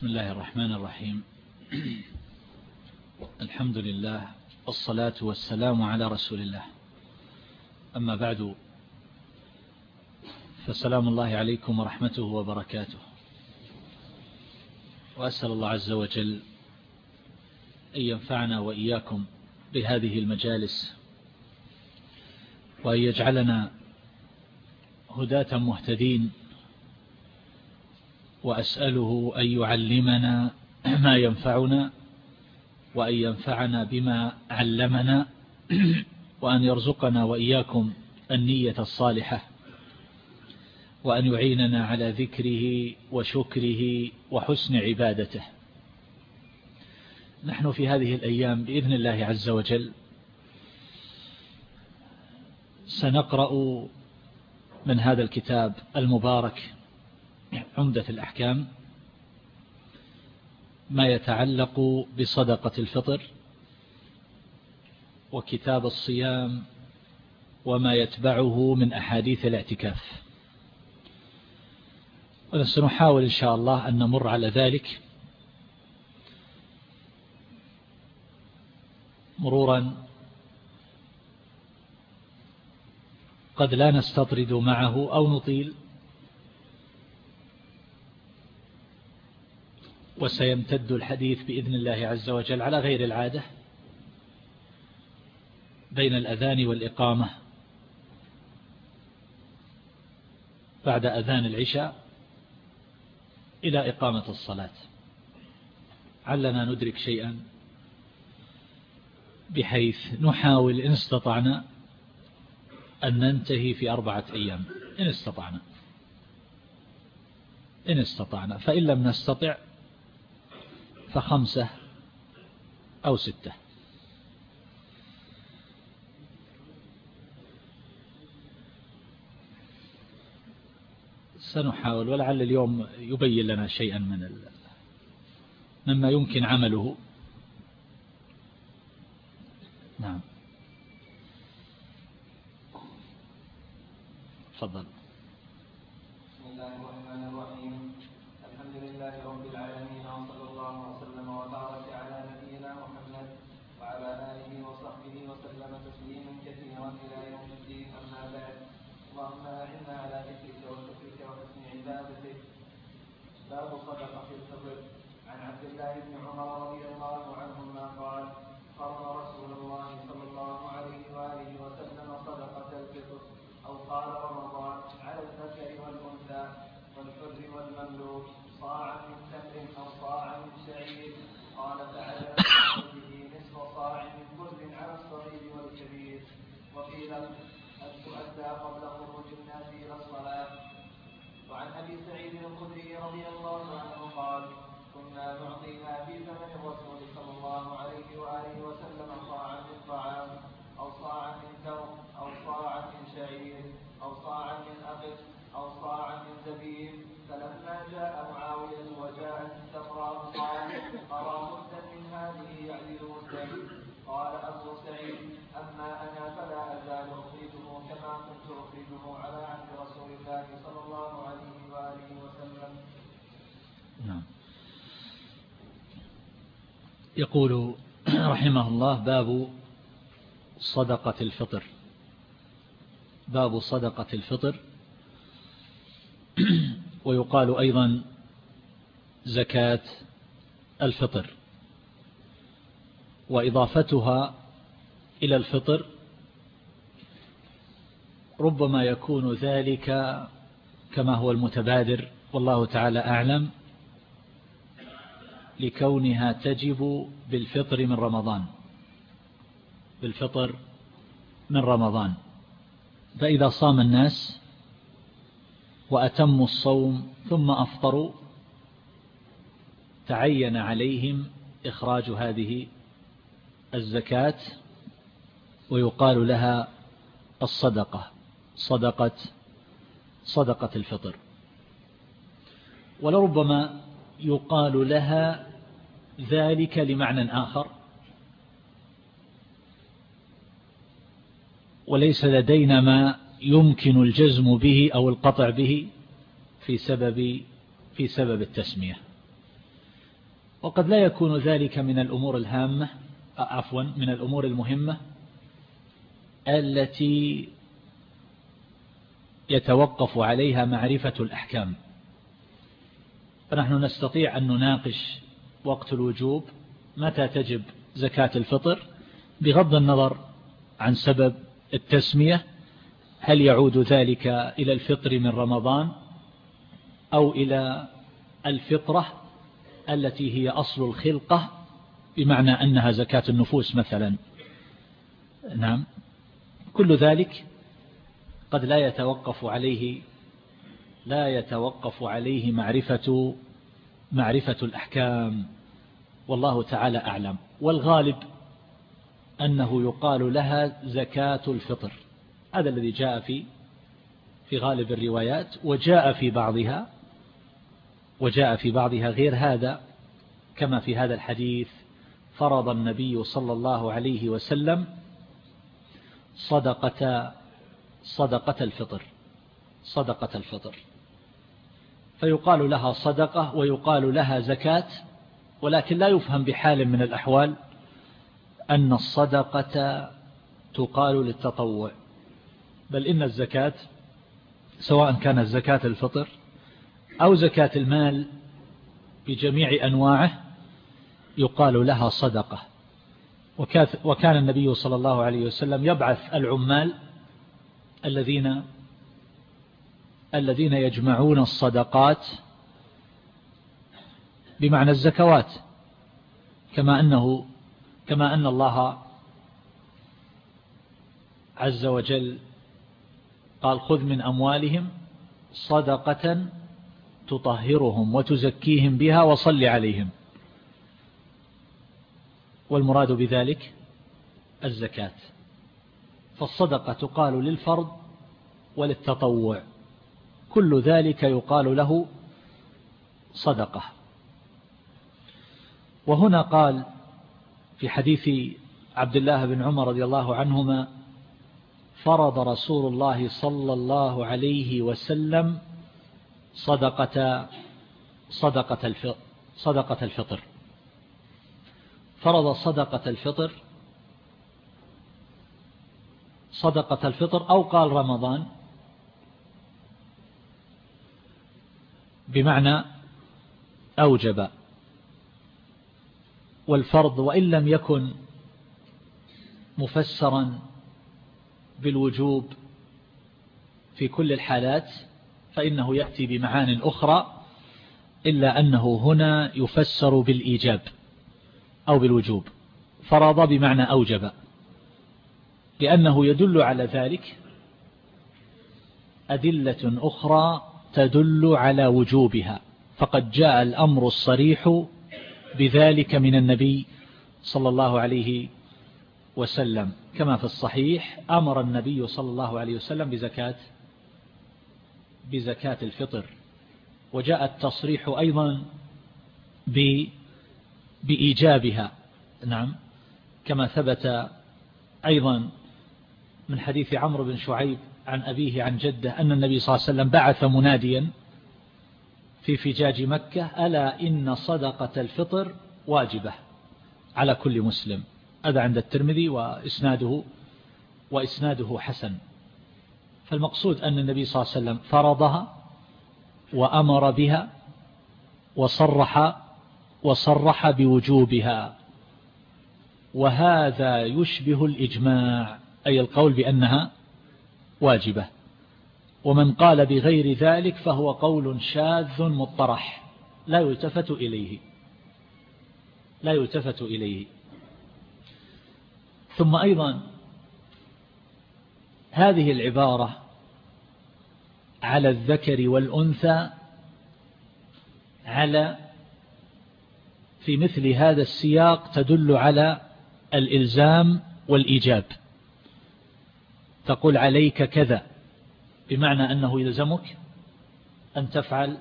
بسم الله الرحمن الرحيم. الحمد لله والصلاة والسلام على رسول الله. أما بعد فسلام الله عليكم ورحمته وبركاته. وأسأل الله عز وجل أن ينفعنا وإياكم بهذه المجالس وأن يجعلنا هداة مهتدين وأسأله أن يعلمنا ما ينفعنا وأن ينفعنا بما علمنا وأن يرزقنا وإياكم النية الصالحة وأن يعيننا على ذكره وشكره وحسن عبادته. نحن في هذه الأيام بإذن الله عز وجل سنقرأ من هذا الكتاب المبارك عمدة الأحكام ما يتعلق بصدقة الفطر وكتاب الصيام وما يتبعه من أحاديث الاعتكاف. وسنحاول إن شاء الله أن نمر على ذلك مرورا. قد لا نستطرد معه أو نطيل وسيمتد الحديث بإذن الله عز وجل على غير العادة بين الأذان والإقامة بعد أذان العشاء إلى إقامة الصلاة. علنا ندرك شيئا بحيث نحاول إن استطعنا أن ننتهي في أربعة أيام. إن استطعنا. إن استطعنا. فإن لم نستطع فخمسة أو ستة. سنحاول ولعل اليوم يبين لنا شيئا من مما يمكن عمله. نعم. تفضل بسم الله الرحمن الرحيم الحمد لله رب العالمين وصلى الله وسلم وبارك على نبينا محمد وعلى آله وصحبه وسلم تسليما كثيرا إلى يوم الدين أما بعد اللهم أعنا على ذكرك وشكرك وحسن عبادتك باب صدقة الفطر عن عبد الله بن عمر رضي الله عنهما قال فرض رسول الله صلى الله عليه وآله وسلم صدقة الفطر أو قال رمضان على الذكر والأنثى والحر والمملوك صاعا من تمر أو صاعا من شعير قال تعالى به نصف صاع من كل على الصغير والكبير وقيل أن تؤدى قبل خروج الناس إلى الصلاة وعن أبي سعيد الخدري رضي الله عنه قال كنا نعطيها في زمن الرسول صلى الله عليه وآله وسلم صاعا من طعام أو صاعا من تمر أو صاعا من شعير أو صاعا من أقط أو صاعا من زبيب فلما جاء معاوية وجاءت السفراء قال أرى مدا من هذه يعدل مدا قال أبو سعيد أما أنا فلا أزال أخرجه كما كنت أخرجه على عهد رسول الله صلى الله عليه وآله وسلم نعم يقول رحمه الله باب صدقة الفطر. باب صدقة الفطر. ويقال أيضا زكاة الفطر. وإضافتها إلى الفطر ربما يكون ذلك كما هو المتبادر والله تعالى أعلم. لكونها تجب بالفطر من رمضان. بالفطر من رمضان. فإذا صام الناس وأتموا الصوم ثم أفطروا تعين عليهم إخراج هذه الزكاة ويقال لها الصدقة صدقة صدقة الفطر. ولربما يقال لها ذلك لمعنى آخر. وليس لدينا ما يمكن الجزم به أو القطع به في سبب في سبب التسمية. وقد لا يكون ذلك من الأمور الهامة عفوا من الأمور المهمة التي يتوقف عليها معرفة الأحكام. فنحن نستطيع أن نناقش وقت الوجوب متى تجب زكاة الفطر؟ بغض النظر عن سبب التسمية هل يعود ذلك إلى الفطر من رمضان أو إلى الفطرة التي هي أصل الخلقة بمعنى أنها زكاة النفوس مثلا؟ نعم. كل ذلك قد لا يتوقف عليه لا يتوقف عليه معرفة معرفة الأحكام. والله تعالى أعلم. والغالب أنه يقال لها زكاة الفطر. هذا الذي جاء في في غالب الروايات وجاء في بعضها وجاء في بعضها غير هذا. كما في هذا الحديث فرض النبي صلى الله عليه وسلم صدقة صدقة الفطر. صدقة الفطر. فيقال لها صدقة ويقال لها زكاة ولكن لا يفهم بحال من الأحوال أن الصدقة تقال للتطوع. بل إن الزكاة سواء كانت زكاة الفطر أو زكاة المال بجميع أنواعه يقال لها صدقة. وكان النبي صلى الله عليه وسلم يبعث العمال الذين الذين يجمعون الصدقات بمعنى الزكوات كما أنه كما أن الله عز وجل قال خذ من أموالهم صدقة تطهرهم وتزكيهم بها وصل عليهم. والمراد بذلك الزكاة. فالصدقة تقال للفرض وللتطوع. كل ذلك يقال له صدقة. وهنا قال في حديث عبد الله بن عمر رضي الله عنهما فرض رسول الله صلى الله عليه وسلم صدقة صدقة صدقة الفطر. فرض صدقة الفطر صدقة الفطر أو قال رمضان بمعنى أوجب. والفرض وإن لم يكن مفسرا بالوجوب في كل الحالات فإنه يأتي بمعان أخرى إلا أنه هنا يفسر بالإيجاب أو بالوجوب. فرض بمعنى أوجب. لأنه يدل على ذلك أدلة أخرى تدل على وجوبها. فقد جاء الأمر الصريح بذلك من النبي صلى الله عليه وسلم. كما في الصحيح أمر النبي صلى الله عليه وسلم بزكاة بزكاة الفطر. وجاء التصريح أيضا بإيجابها. نعم. كما ثبت أيضا من حديث عمرو بن شعيب عن أبيه عن جده أن النبي صلى الله عليه وسلم بعث مناديا في فجاج مكة ألا إن صدقة الفطر واجبة على كل مسلم. هذا عند الترمذي وإسناده وإسناده حسن. فالمقصود أن النبي صلى الله عليه وسلم فرضها وأمر بها وصرح وصرح بوجوبها. وهذا يشبه الإجماع أي القول بأنها واجبة. ومن قال بغير ذلك فهو قول شاذ مطرح. لا يلتفت إليه. لا يلتفت إليه. ثم أيضا هذه العبارة على الذكر والأنثى على في مثل هذا السياق تدل على الإلزام والإيجاب. تقول عليك كذا. بمعنى أنه يلزمك أن تفعل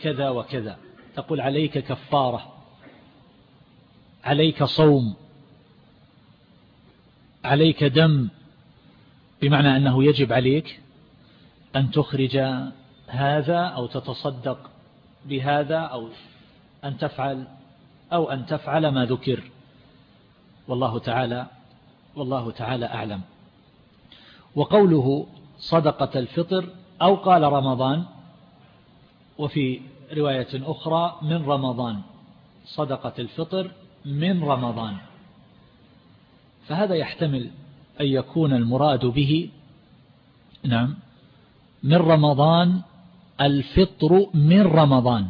كذا وكذا. تقول عليك كفارة. عليك صوم. عليك دم. بمعنى أنه يجب عليك أن تخرج هذا أو تتصدق بهذا أو أن تفعل أو أن تفعل ما ذكر. والله تعالى والله تعالى أعلم. وقوله صدقة الفطر أو قال رمضان وفي رواية أخرى من رمضان صدقة الفطر من رمضان. فهذا يحتمل أن يكون المراد به نعم من رمضان الفطر من رمضان.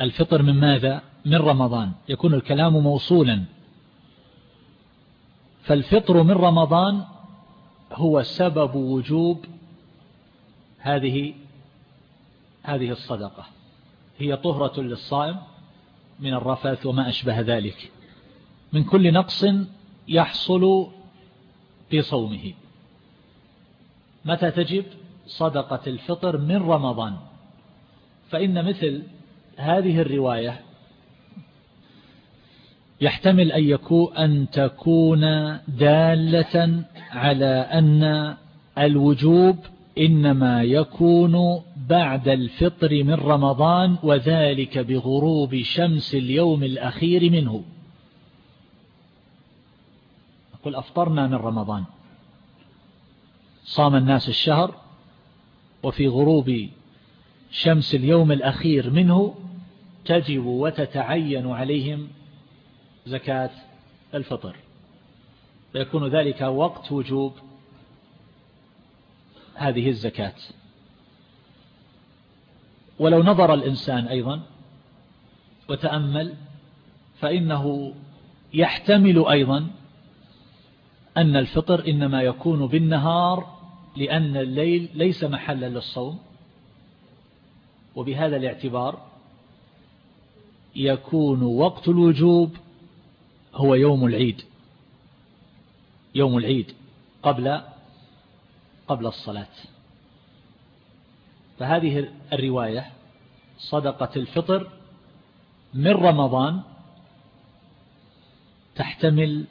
الفطر من ماذا؟ من رمضان. يكون الكلام موصولا. فالفطر من رمضان هو سبب وجوب هذه هذه الصدقة. هي طهرة للصائم من الرفث وما أشبه ذلك. من كل نقص يحصل في صومه. متى تجب؟ صدقة الفطر من رمضان. فإن مثل هذه الرواية يحتمل أن, يكون أن تكون دالة على أن الوجوب إنما يكون بعد الفطر من رمضان وذلك بغروب شمس اليوم الأخير منه. نقول أفطرنا من رمضان. صام الناس الشهر وفي غروب شمس اليوم الأخير منه تجب وتتعين عليهم زكاة الفطر. فيكون ذلك وقت وجوب هذه الزكاة. ولو نظر الإنسان أيضا وتأمل فإنه يحتمل أيضا أن الفطر إنما يكون بالنهار لأن الليل ليس محلا للصوم. وبهذا الاعتبار يكون وقت الوجوب هو يوم العيد. يوم العيد قبل قبل الصلاة. فهذه الرواية صدقة الفطر من رمضان تحتمل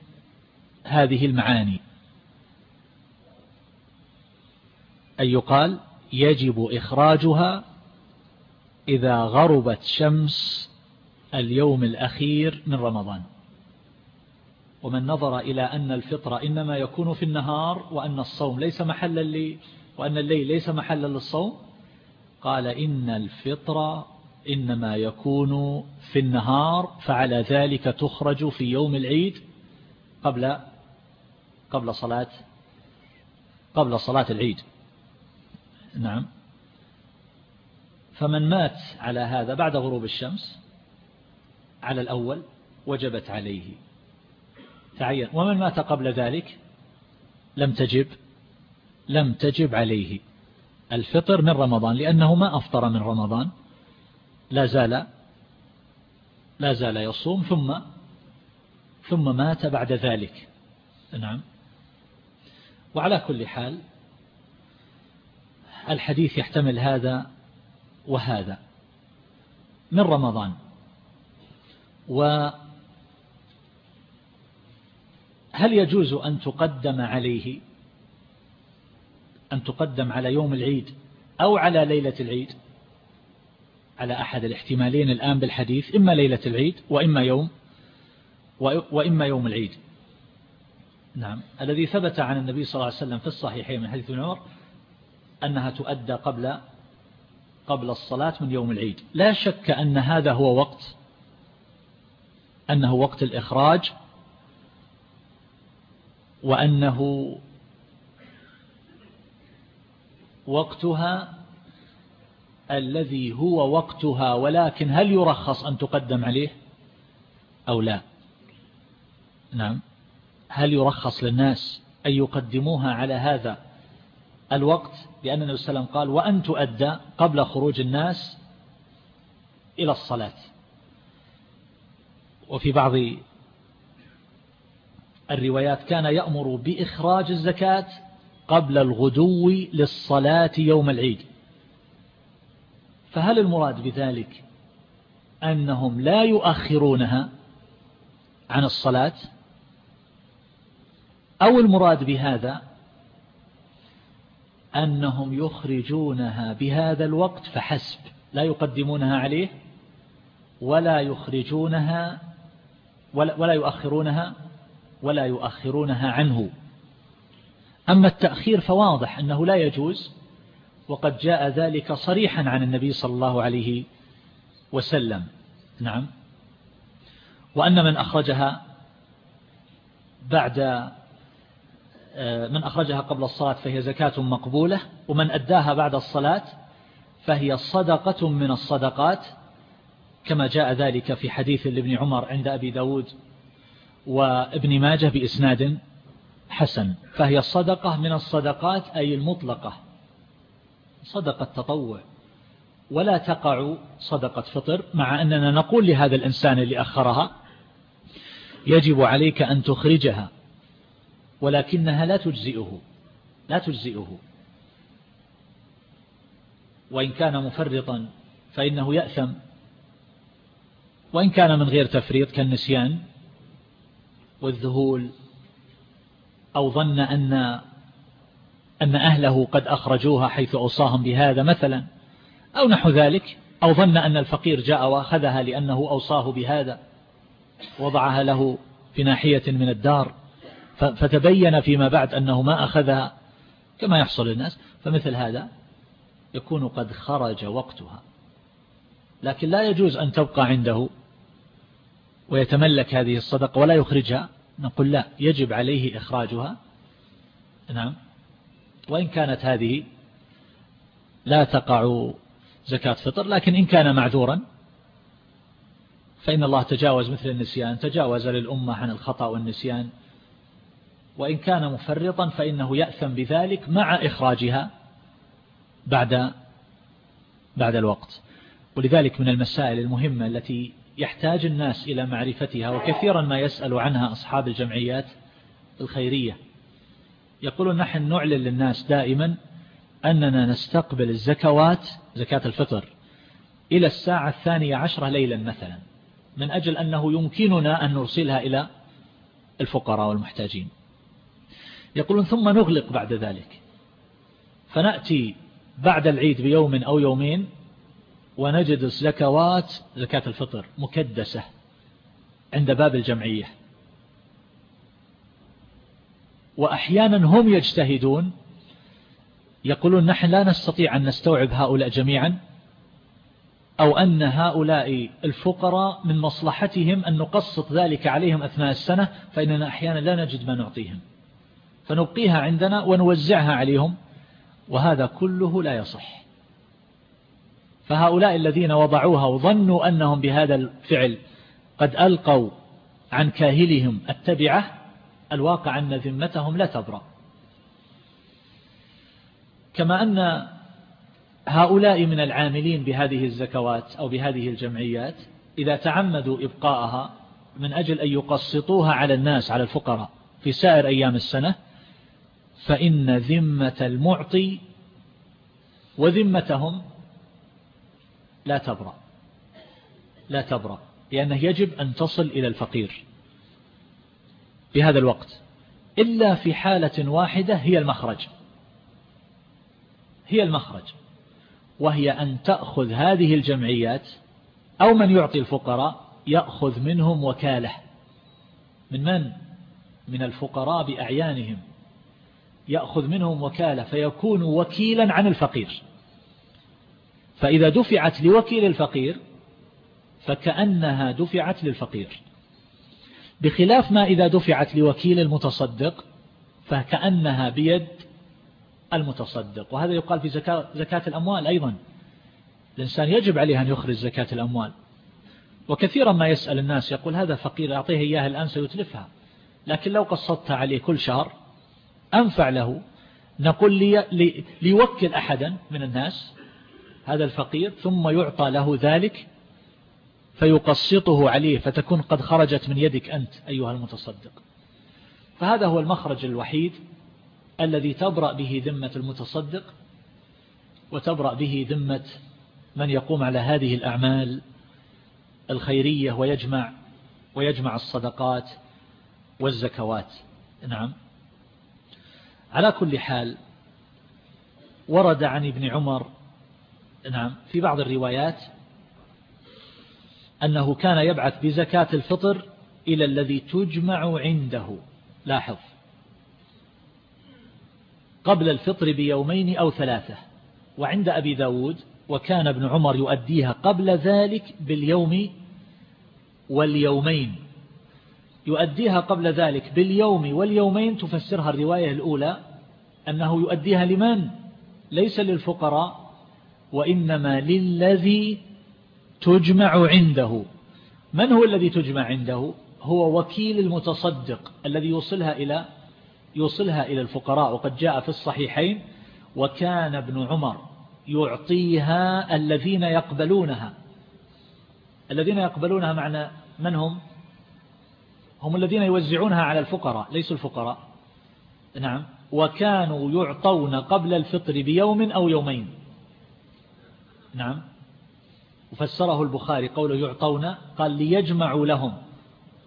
هذه المعاني. أن يقال يجب إخراجها إذا غربت شمس اليوم الأخير من رمضان. ومن نظر إلى أن الفطر إنما يكون في النهار وأن الصوم ليس محلا لي وأن الليل ليس محلا للصوم قال إن الفطر إنما يكون في النهار فعلى ذلك تخرج في يوم العيد قبل قبل صلاة قبل صلاة العيد. نعم. فمن مات على هذا بعد غروب الشمس على الأول وجبت عليه. تعين. ومن مات قبل ذلك لم تجب لم تجب عليه الفطر من رمضان لأنه ما أفطر من رمضان. لا زال لا زال يصوم ثم ثم مات بعد ذلك. نعم. وعلى كل حال الحديث يحتمل هذا وهذا. من رمضان وهل يجوز أن تقدم عليه؟ أن تقدم على يوم العيد أو على ليلة العيد؟ على أحد الاحتمالين الآن بالحديث إما ليلة العيد وإما يوم وإما يوم العيد. نعم. الذي ثبت عن النبي صلى الله عليه وسلم في الصحيحين من حديث عمر أنها تؤدى قبل قبل الصلاة من يوم العيد. لا شك أن هذا هو وقت أنه وقت الإخراج وأنه وقتها الذي هو وقتها ولكن هل يرخص أن تقدم عليه أو لا؟ نعم. هل يرخص للناس أن يقدموها على هذا الوقت؟ لأن النبي صلى الله عليه وسلم قال وأن تؤدى قبل خروج الناس إلى الصلاة. وفي بعض الروايات كان يأمر بإخراج الزكاة قبل الغدو للصلاة يوم العيد. فهل المراد بذلك أنهم لا يؤخرونها عن الصلاة؟ أو المراد بهذا أنهم يخرجونها بهذا الوقت فحسب لا يقدمونها عليه ولا يخرجونها ولا, ولا يؤخرونها؟ ولا يؤخرونها عنه. أما التأخير فواضح أنه لا يجوز وقد جاء ذلك صريحا عن النبي صلى الله عليه وسلم. نعم. وأن من أخرجها بعد آه، من أخرجها قبل الصلاة فهي زكاة مقبولة ومن أداها بعد الصلاة فهي صدقة من الصدقات كما جاء ذلك في حديث لابن عمر عند أبي داود وابن ماجه بإسناد حسن فهي الصدقة من الصدقات أي المطلقة. صدقة تطوع. ولا تقع صدقة فطر مع أننا نقول لهذا الإنسان اللي أخرها يجب عليك أن تخرجها ولكنها لا تجزئه لا تجزئه. وإن كان مفرطا فإنه يأثم. وإن كان من غير تفريط كالنسيان والذهول أو ظن أن أن أهله قد أخرجوها حيث أوصاهم بهذا مثلا أو نحو ذلك أو ظن أن الفقير جاء وأخذها لأنه أوصاه بهذا وضعها له في ناحية من الدار. فتبين فيما بعد أنه ما أخذها كما يحصل للناس. فمثل هذا يكون قد خرج وقتها. لكن لا يجوز أن تبقى عنده ويتملك هذه الصدقة ولا يخرجها. نقول لا يجب عليه إخراجها. نعم. وإن كانت هذه لا تقع زكاة فطر لكن إن كان معذورا فإن الله تجاوز مثل النسيان تجاوز للأمة عن الخطأ والنسيان. وإن كان مفرطا فإنه يأثم بذلك مع إخراجها بعد بعد الوقت. ولذلك من المسائل المهمة التي يحتاج الناس إلى معرفتها وكثيرا ما يسأل عنها أصحاب الجمعيات الخيرية. يقولون نحن نعلن للناس دائما أننا نستقبل الزكوات زكاة الفطر إلى الساعة الثانية عشرة ليلا مثلا من أجل أنه يمكننا أن نرسلها إلى الفقراء والمحتاجين. يقولون ثم نغلق بعد ذلك. فنأتي بعد العيد بيوم أو يومين ونجد الزكوات زكاة الفطر مكدسة عند باب الجمعية. وأحيانا هم يجتهدون يقولون نحن لا نستطيع أن نستوعب هؤلاء جميعا أو أن هؤلاء الفقراء من مصلحتهم أن نقسط ذلك عليهم أثناء السنة فإننا أحيانا لا نجد ما نعطيهم. فنبقيها عندنا ونوزعها عليهم وهذا كله لا يصح. فهؤلاء الذين وضعوها وظنوا أنهم بهذا الفعل قد ألقوا عن كاهلهم التبعة الواقع أن ذمتهم لا تبرأ. كما أن هؤلاء من العاملين بهذه الزكوات أو بهذه الجمعيات إذا تعمدوا إبقاءها من أجل أن يقسطوها على الناس على الفقراء في سائر أيام السنة فإن ذمة المعطي وذمتهم لا تبرأ. لا تبرأ. لأنه يجب أن تصل إلى الفقير. في هذا الوقت. إلا في حالة واحدة هي المخرج. هي المخرج. وهي أن تأخذ هذه الجمعيات أو من يعطي الفقراء يأخذ منهم وكالة. من من؟ من الفقراء بأعيانهم. يأخذ منهم وكالة فيكون وكيلا عن الفقير. فإذا دفعت لوكيل الفقير فكأنها دفعت للفقير. بخلاف ما إذا دفعت لوكيل المتصدق فكأنها بيد المتصدق. وهذا يقال في زكاة, زكاة الأموال أيضا. الإنسان يجب عليه أن يخرج زكاة الأموال. وكثيرا ما يسأل الناس يقول هذا فقير أعطيه إياها الآن سيتلفها. لكن لو قصدتها عليه كل شهر أنفع له. نقول لي ليوكل أحدا من الناس هذا الفقير ثم يعطى له ذلك فيقسطه عليه فتكون قد خرجت من يدك أنت أيها المتصدق. فهذا هو المخرج الوحيد الذي تبرأ به ذمة المتصدق وتبرأ به ذمة من يقوم على هذه الأعمال الخيرية ويجمع ويجمع الصدقات والزكوات. نعم. على كل حال ورد عن ابن عمر نعم. في بعض الروايات أنه كان يبعث بزكاة الفطر إلى الذي تجمع عنده. لاحظ. قبل الفطر بيومين أو ثلاثة. وعند أبي داود وكان ابن عمر يؤديها قبل ذلك باليوم واليومين. يؤديها قبل ذلك باليوم واليومين. تفسرها الرواية الأولى أنه يؤديها لمن؟ ليس للفقراء. وإنما للذي تجمع عنده. من هو الذي تجمع عنده؟ هو وكيل المتصدق الذي يوصلها إلى يوصلها إلى الفقراء. وقد جاء في الصحيحين وكان ابن عمر يعطيها الذين يقبلونها. الذين يقبلونها معنى من هم؟ هم الذين يوزعونها على الفقراء ليسوا الفقراء. نعم. وكانوا يعطون قبل الفطر بيوم أو يومين. نعم. وفسره البخاري قوله يعطون قال ليجمعوا لهم.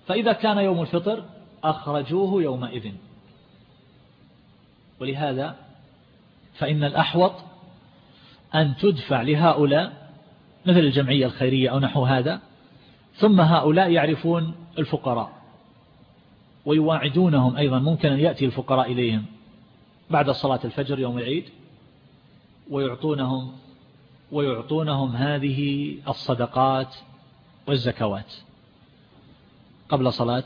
فإذا كان يوم الفطر أخرجوه يومئذ. ولهذا فإن الأحوط أن تدفع لهؤلاء مثل الجمعية الخيرية أو نحو هذا ثم هؤلاء يعرفون الفقراء ويواعدونهم أيضا. ممكن أن يأتي الفقراء إليهم بعد صلاة الفجر يوم العيد ويعطونهم ويعطونهم هذه الصدقات والزكوات قبل صلاة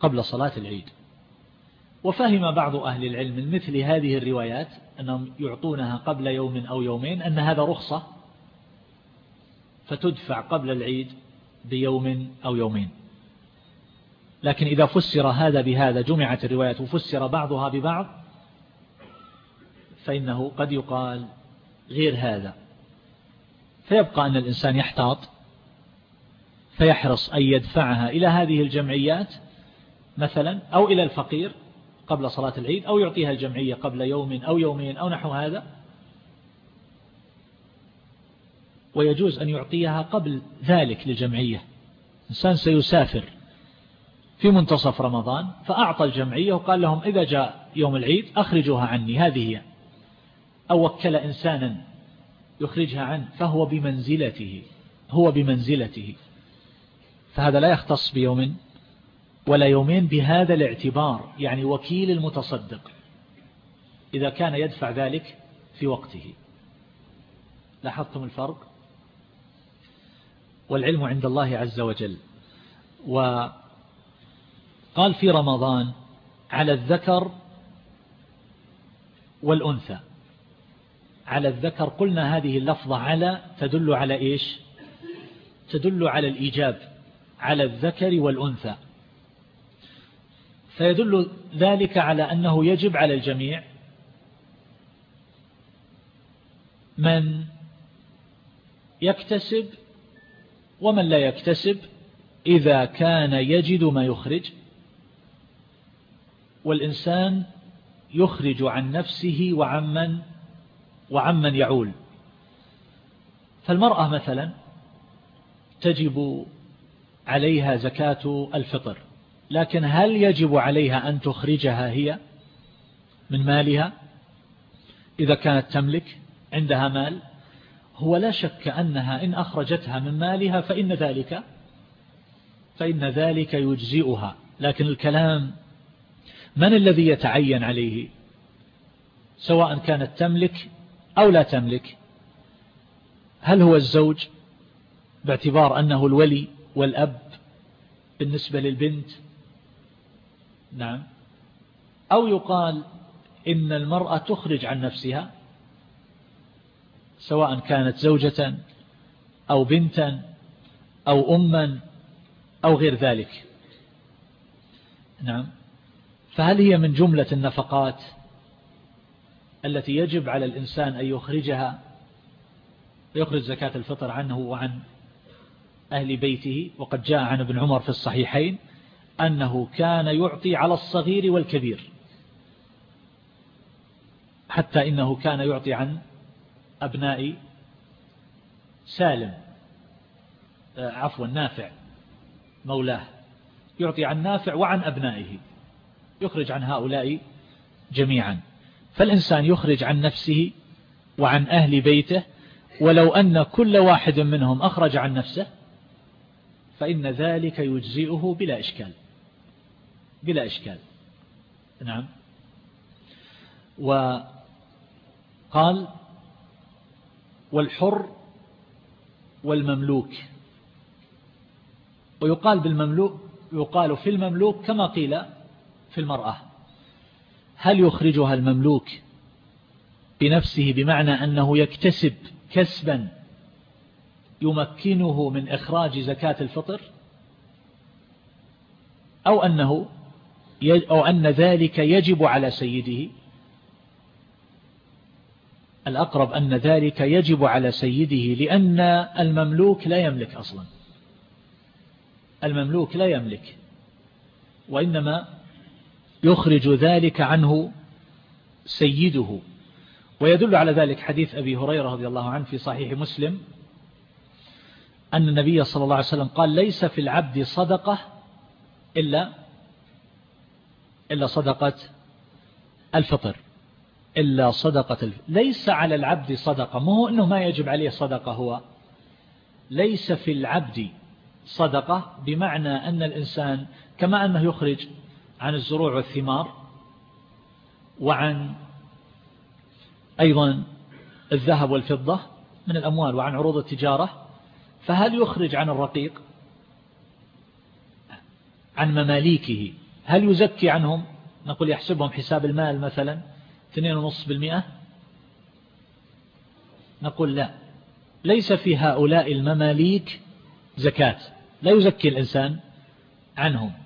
قبل صلاة العيد. وفهم بعض أهل العلم من مثل هذه الروايات أنهم يعطونها قبل يوم أو يومين أن هذا رخصة فتدفع قبل العيد بيوم أو يومين. لكن إذا فسر هذا بهذا جمعت الروايات وفسر بعضها ببعض فإنه قد يقال غير هذا. فيبقى أن الإنسان يحتاط فيحرص أن يدفعها إلى هذه الجمعيات مثلا أو إلى الفقير قبل صلاة العيد أو يعطيها الجمعية قبل يوم أو يومين أو نحو هذا. ويجوز أن يعطيها قبل ذلك للجمعية. إنسان سيسافر في منتصف رمضان فأعطى الجمعية وقال لهم إذا جاء يوم العيد أخرجوها عني هذه هي. أو وكل إنسانا يخرجها عنه فهو بمنزلته هو بمنزلته. فهذا لا يختص بيوم ولا يومين بهذا الاعتبار يعني وكيل المتصدق إذا كان يدفع ذلك في وقته. لاحظتم الفرق؟ والعلم عند الله عز وجل. وقال في رمضان على الذكر والأنثى على الذكر قلنا هذه اللفظة على تدل على إيش؟ تدل على الإيجاب على الذكر والأنثى. فيدل ذلك على أنه يجب على الجميع من يكتسب ومن لا يكتسب إذا كان يجد ما يخرج. والإنسان يخرج عن نفسه وعمن وعمن يعول. فالمرأة مثلا تجب عليها زكاة الفطر لكن هل يجب عليها أن تخرجها هي من مالها؟ إذا كانت تملك عندها مال هو لا شك أنها إن أخرجتها من مالها فإن ذلك فإن ذلك يجزئها. لكن الكلام من الذي يتعين عليه؟ سواء كانت تملك أو لا تملك. هل هو الزوج باعتبار أنه الولي والأب بالنسبة للبنت؟ نعم. أو يقال إن المرأة تخرج عن نفسها سواء كانت زوجة أو بنتا أو أما أو غير ذلك. نعم. فهل هي من جملة النفقات التي يجب على الإنسان أن يخرجها يخرج زكاة الفطر عنه وعن أهل بيته. وقد جاء عن ابن عمر في الصحيحين أنه كان يعطي على الصغير والكبير حتى إنه كان يعطي عن أبناء سالم آه، عفوا نافع مولاه. يعطي عن نافع وعن أبنائه يخرج عن هؤلاء جميعا. فالإنسان يخرج عن نفسه وعن أهل بيته ولو أن كل واحد منهم أخرج عن نفسه فإن ذلك يجزئه بلا إشكال. بلا إشكال. نعم. وقال والحر والمملوك. ويقال بالمملوك يقال في المملوك كما قيل في المرأة. هل يخرجها المملوك بنفسه بمعنى أنه يكتسب كسبا يمكنه من إخراج زكاة الفطر؟ أو أنه أو أن ذلك يجب على سيده؟ الأقرب أن ذلك يجب على سيده لأن المملوك لا يملك أصلا. المملوك لا يملك وإنما يخرج ذلك عنه سيده. ويدل على ذلك حديث أبي هريرة رضي الله عنه في صحيح مسلم أن النبي صلى الله عليه وسلم قال ليس في العبد صدقة إلا إلا صدقة الفطر إلا صدقة الفطر ليس على العبد صدقة. ما هو أنه ما يجب عليه صدقة هو. ليس في العبد صدقة بمعنى أن الإنسان كما أنه يخرج عن الزروع والثمار وعن أيضا الذهب والفضة من الأموال وعن عروض التجارة فهل يخرج عن الرقيق؟ عن مماليكه. هل يزكي عنهم؟ نقول يحسبهم حساب المال مثلا 2.5% نقول لا. ليس في هؤلاء المماليك زكاة. لا يزكي الإنسان عنهم.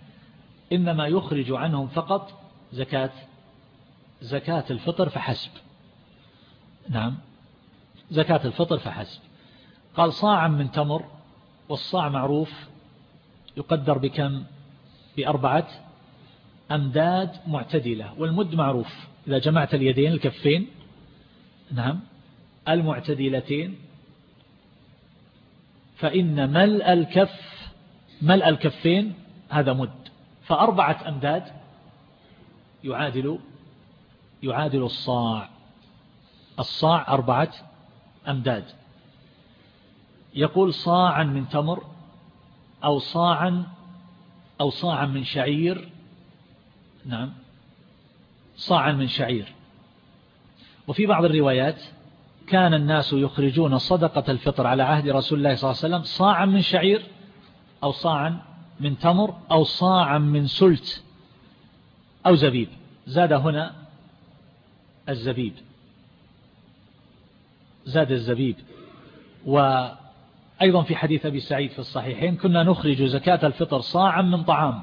إنما يخرج عنهم فقط زكاة زكاة الفطر فحسب. نعم. زكاة الفطر فحسب. قال صاعا من تمر والصاع معروف يقدر بكم؟ بأربعة أمداد معتدلة. والمد معروف. إذا جمعت اليدين الكفين نعم المعتدلتين فإن ملء الكف ملء الكفين هذا مد. فأربعة أمداد يعادل يعادل الصاع. الصاع أربعة أمداد. يقول صاعا من تمر أو صاعا أو صاعا من شعير. نعم. صاعا من شعير. وفي بعض الروايات كان الناس يخرجون صدقة الفطر على عهد رسول الله صلى الله عليه وسلم صاعا من شعير أو صاعا من تمر أو صاعا من سلت أو زبيب. زاد هنا الزبيب. زاد الزبيب. وأيضا في حديث أبي سعيد في الصحيحين كنا نخرج زكاة الفطر صاعا من طعام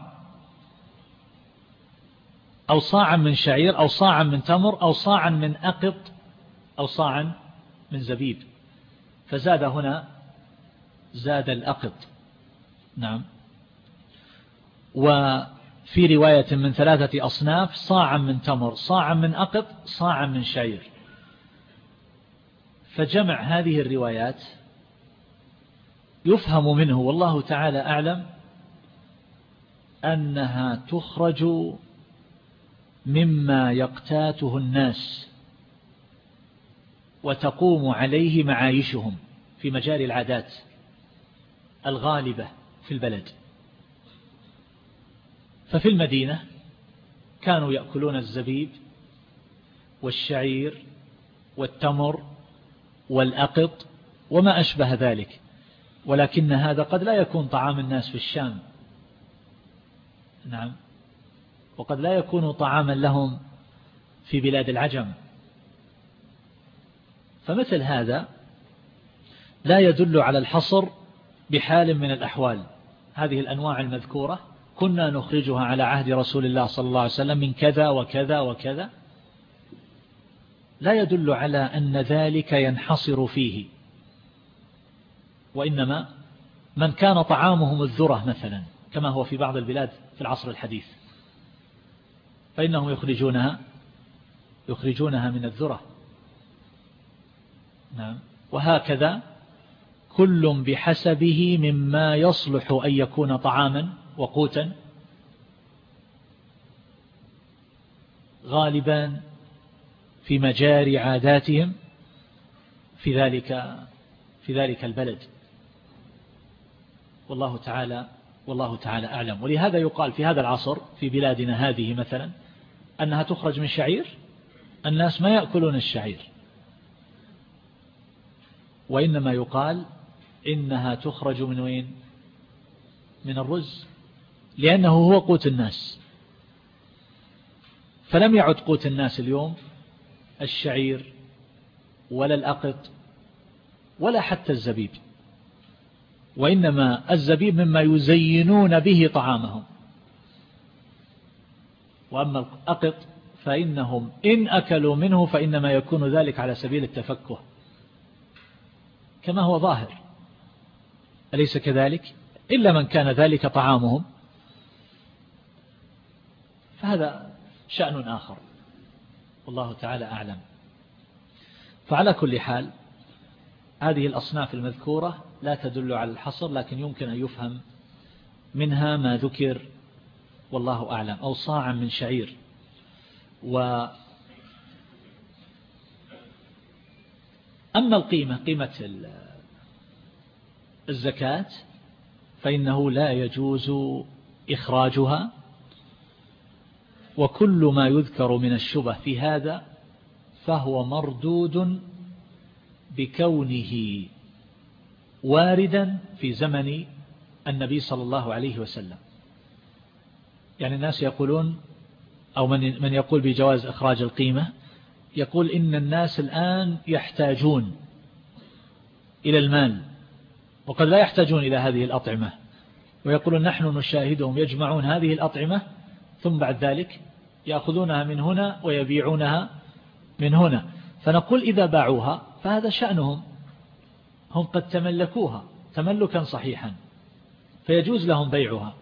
أو صاعا من شعير أو صاعا من تمر أو صاعا من أقط أو صاعا من زبيب. فزاد هنا زاد الأقط. نعم. وفي رواية من ثلاثة أصناف صاعا من تمر صاعا من أقط صاعا من شعير فجمع هذه الروايات يفهم منه والله تعالى أعلم أنها تخرج مما يقتاته الناس وتقوم عليه معايشهم في مجال العادات الغالبة في البلد. ففي المدينة كانوا يأكلون الزبيب والشعير والتمر والأقط وما أشبه ذلك ولكن هذا قد لا يكون طعام الناس في الشام. نعم. وقد لا يكون طعاما لهم في بلاد العجم. فمثل هذا لا يدل على الحصر بحال من الأحوال. هذه الأنواع المذكورة كنا نخرجها على عهد رسول الله صلى الله عليه وسلم من كذا وكذا وكذا. لا يدل على أن ذلك ينحصر فيه. وإنما من كان طعامهم الذرة مثلا كما هو في بعض البلاد في العصر الحديث. فإنهم يخرجونها يخرجونها من الذرة. نعم. وهكذا كل بحسبه مما يصلح أن يكون طعاما. وقوتا غالبا في مجاري عاداتهم في ذلك في ذلك البلد. والله تعالى والله تعالى أعلم. ولهذا يقال في هذا العصر في بلادنا هذه مثلا أنها تخرج من شعير الناس ما يأكلون الشعير. وإنما يقال إنها تخرج من وين؟ من الرز. لأنه هو قوت الناس. فلم يعد قوت الناس اليوم الشعير ولا الأقط ولا حتى الزبيب وإنما الزبيب مما يزينون به طعامهم. وأما الأقط فإنهم إن أكلوا منه فإنما يكون ذلك على سبيل التفكه كما هو ظاهر. أليس كذلك؟ إلا من كان ذلك طعامهم. فهذا شأن آخر. والله تعالى أعلم. فعلى كل حال هذه الأصناف المذكورة لا تدل على الحصر لكن يمكن أن يفهم منها ما ذكر. والله أعلم. أو صاعا من شعير. و أما القيمة قيمة الزكاة فإنه لا يجوز إخراجها. وكل ما يذكر من الشبه في هذا فهو مردود بكونه واردا في زمن النبي صلى الله عليه وسلم. يعني الناس يقولون أو من من يقول بجواز إخراج القيمة يقول إن الناس الآن يحتاجون إلى المال وقد لا يحتاجون إلى هذه الأطعمة ويقولون نحن نشاهدهم يجمعون هذه الأطعمة ثم بعد ذلك يأخذونها من هنا ويبيعونها من هنا. فنقول إذا باعوها فهذا شأنهم. هم قد تملكوها تملكا صحيحا فيجوز لهم بيعها.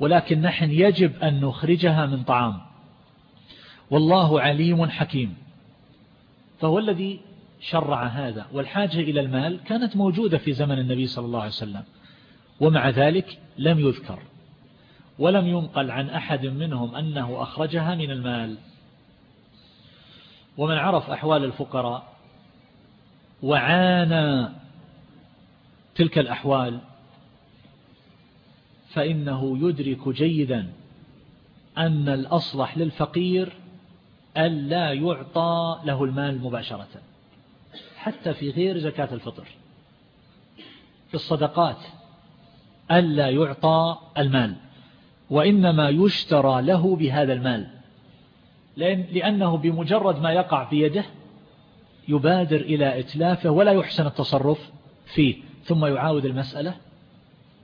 ولكن نحن يجب أن نخرجها من طعام. والله عليم حكيم. فهو الذي شرع هذا. والحاجة إلى المال كانت موجودة في زمن النبي صلى الله عليه وسلم. ومع ذلك لم يذكر. ولم ينقل عن أحد منهم أنه أخرجها من المال. ومن عرف أحوال الفقراء وعانى تلك الأحوال فإنه يدرك جيدا أن الأصلح للفقير ألا يعطى له المال مباشرة حتى في غير زكاة الفطر في الصدقات ألا يعطى المال. وإنما يشترى له بهذا المال. لأنه بمجرد ما يقع في يده يبادر إلى إتلافه ولا يحسن التصرف فيه ثم يعاود المسألة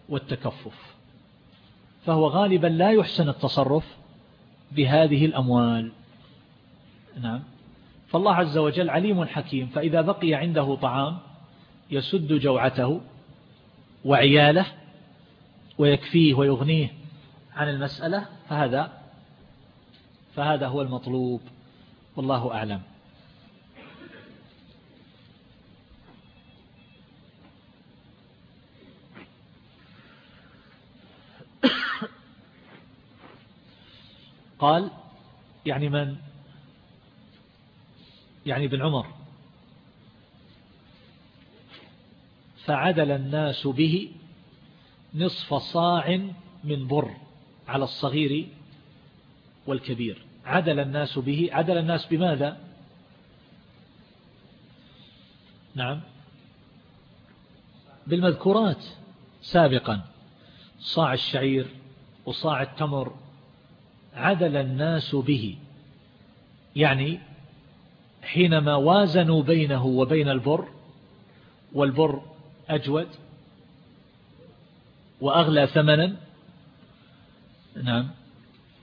والتكفف. فهو غالبا لا يحسن التصرف بهذه الأموال. نعم. فالله عز وجل عليم حكيم فإذا بقي عنده طعام يسد جوعته وعياله ويكفيه ويغنيه عن المسألة فهذا فهذا هو المطلوب. والله أعلم. قال يعني من؟ يعني ابن عمر. فعدل الناس به نصف صاع من بر. على الصغير والكبير. عدل الناس به. عدل الناس بماذا؟ نعم. بالمذكورات سابقا. صاع الشعير وصاع التمر. عدل الناس به. يعني حينما وازنوا بينه وبين البر والبر أجود وأغلى ثمنا نعم.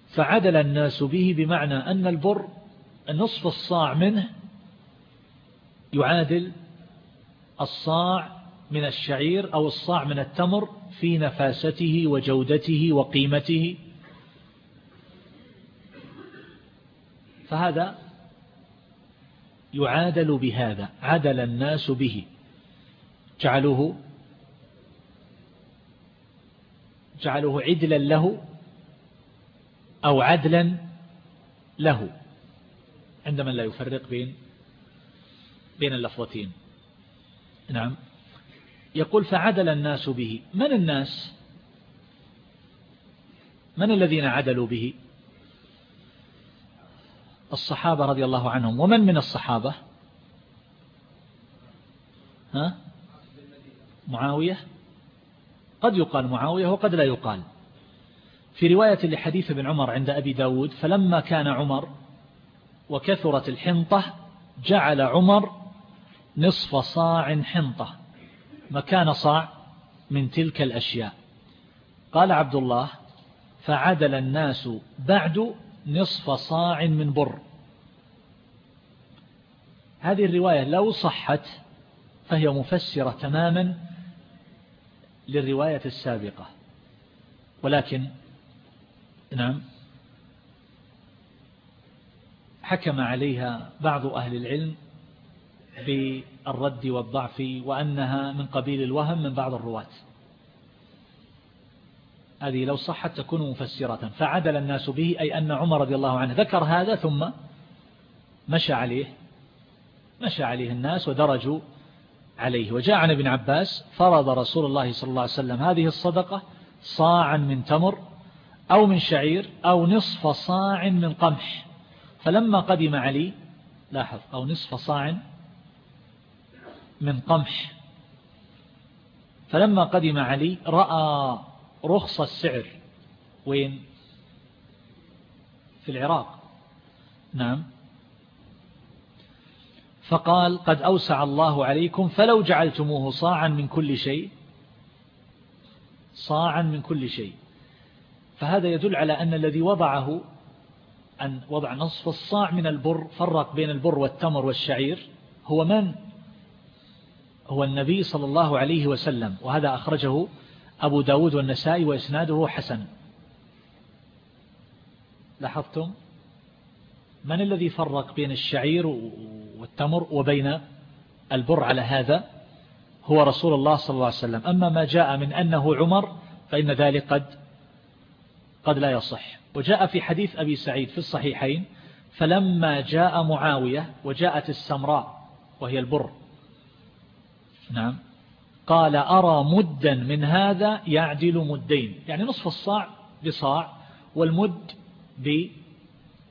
فعدل الناس به بمعنى أن البر نصف الصاع منه يعادل الصاع من الشعير أو الصاع من التمر في نفاسته وجودته وقيمته. فهذا يعادل بهذا عدل الناس به. جعلوه جعلوه عدلا له أو عدلا له عندما لا يفرق بين بين اللفظتين. نعم. يقول فعدل الناس به. من الناس؟ من الذين عدلوا به؟ الصحابة رضي الله عنهم. ومن من الصحابة؟ ها؟ معاوية. قد يقال معاوية وقد لا يقال. في رواية لحديث ابن عمر عند أبي داود فلما كان عمر وكثرت الحنطة جعل عمر نصف صاع حنطة مكان صاع من تلك الأشياء. قال عبد الله فعدل الناس بعد نصف صاع من بر. هذه الرواية لو صحت فهي مفسرة تماما للرواية السابقة ولكن نعم. حكم عليها بعض أهل العلم بالرد والضعف وأنها من قبيل الوهم من بعض الرواة. هذه لو صحت تكون مفسرة. فعدل الناس به أي أن عمر رضي الله عنه ذكر هذا ثم مشى عليه. مشى عليه الناس ودرجوا عليه. وجاء عن ابن عباس فرض رسول الله صلى الله عليه وسلم هذه الصدقة صاعا من تمر أو من شعير أو نصف صاع من قمح. فلما قدم علي لاحظ أو نصف صاع من قمح. فلما قدم علي رأى رخص السعر. وين؟ في العراق. نعم. فقال قد أوسع الله عليكم فلو جعلتموه صاعا من كل شيء صاعا من كل شيء. فهذا يدل على أن الذي وضعه أن وضع نصف الصاع من البر فرق بين البر والتمر والشعير هو من؟ هو النبي صلى الله عليه وسلم وهذا أخرجه أبو داود والنسائي وإسناده حسن. لاحظتم؟ من الذي فرق بين الشعير والتمر وبين البر على هذا؟ هو رسول الله صلى الله عليه وسلم. أما ما جاء من أنه عمر فإن ذلك قد قد لا يصح. وجاء في حديث أبي سعيد في الصحيحين فلما جاء معاوية وجاءت السمراء وهي البر. نعم. قال أرى مدا من هذا يعدل مدين. يعني نصف الصاع بصاع والمد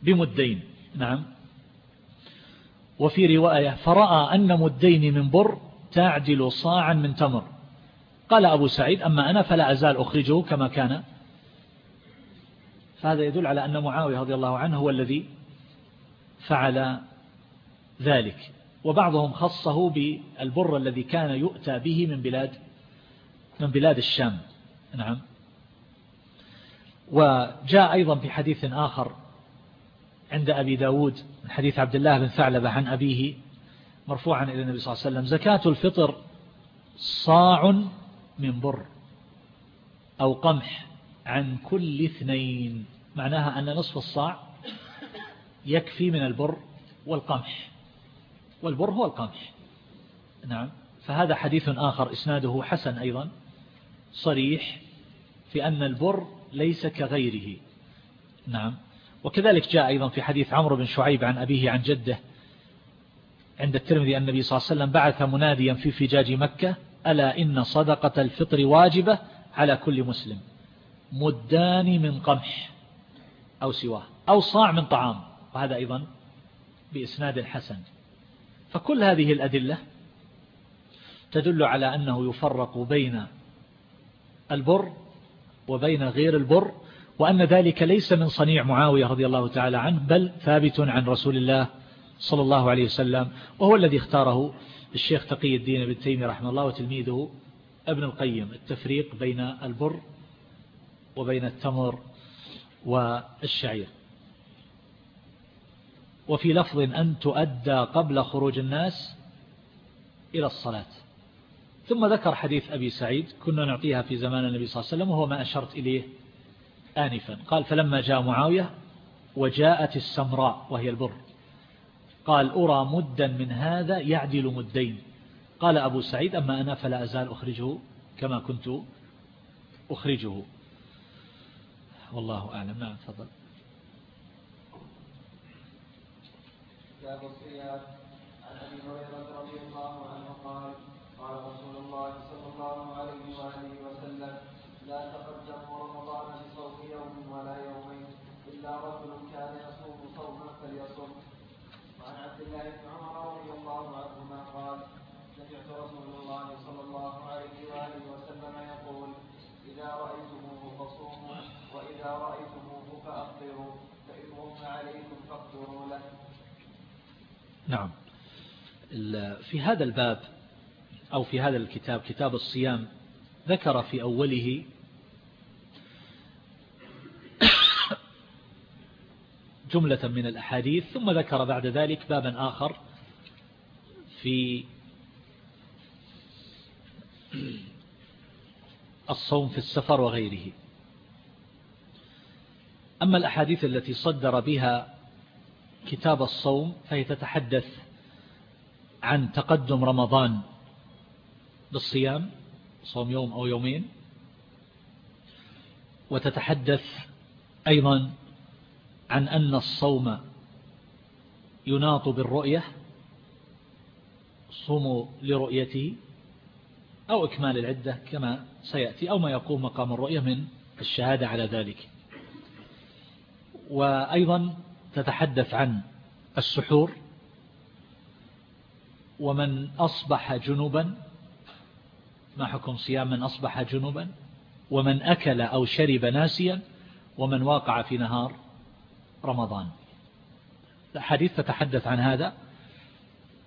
بمدين. نعم. وفي رواية فرأى أن مدين من بر تعدل صاعا من تمر. قال أبو سعيد أما أنا فلا أزال أخرجه كما كان. فهذا يدل على أن معاوية رضي الله عنه هو الذي فعل ذلك. وبعضهم خصه بالبر الذي كان يؤتى به من بلاد من بلاد الشام. نعم. وجاء أيضا في حديث آخر عند أبي داود من حديث عبد الله بن ثعلبة عن أبيه مرفوعا إلى النبي صلى الله عليه وسلم زكاة الفطر صاع من بر أو قمح عن كل اثنين معناها أن نصف الصاع يكفي من البر والقمح. والبر هو القمح. نعم. فهذا حديث آخر إسناده حسن أيضا. صريح في أن البر ليس كغيره. نعم. وكذلك جاء أيضا في حديث عمرو بن شعيب عن أبيه عن جده عند الترمذي النبي صلى الله عليه وسلم بعث مناديا في فجاج مكة ألا إن صدقة الفطر واجبة على كل مسلم. مدان من قمح أو سواه أو صاع من طعام. وهذا أيضا بإسناد حسن. فكل هذه الأدلة تدل على أنه يفرق بين البر وبين غير البر وأن ذلك ليس من صنيع معاوية رضي الله تعالى عنه بل ثابت عن رسول الله صلى الله عليه وسلم وهو الذي اختاره الشيخ تقي الدين بن تيمية رحمه الله وتلميذه ابن القيم. التفريق بين البر وبين التمر والشعير. وفي لفظ أن تؤدى قبل خروج الناس إلى الصلاة. ثم ذكر حديث أبي سعيد كنا نعطيها في زمان النبي صلى الله عليه وسلم وهو ما أشرت إليه آنفا. قال فلما جاء معاوية وجاءت السمراء وهي البر. قال أرى مدا من هذا يعدل مدين. قال أبو سعيد أما أنا فلا أزال أخرجه كما كنت أخرجه. والله أعلم. نعم تفضل. الصيام عن أبي هريرة رضي الله عنه قال قال رسول الله صلى الله عليه وآله وسلم لا رمضان بصوم ولا يومين إلا رجل كان يصوم وعن عبد الله بن عمر رضي الله عنهما قال سمعت رسول الله صلى الله عليه وآله وسلم يقول إذا رأيت وإذا رأيتموه فأفطروا فإن غم عليكم فاقدروا له. نعم. في هذا الباب أو في هذا الكتاب كتاب الصيام ذكر في أوله جملة من الأحاديث ثم ذكر بعد ذلك بابا آخر في الصوم في السفر وغيره. أما الأحاديث التي صدر بها كتاب الصوم فهي تتحدث عن تقدم رمضان بالصيام صوم يوم أو يومين وتتحدث أيضا عن أن الصوم يناط بالرؤية صوموا لرؤيته أو إكمال العدة كما سيأتي أو ما يقوم مقام الرؤية من الشهادة على ذلك. وأيضا تتحدث عن السحور ومن أصبح جنوبا ما حكم صيام من أصبح جنوبا؟ ومن أكل أو شرب ناسيا؟ ومن واقع في نهار رمضان؟ الحديث تتحدث عن هذا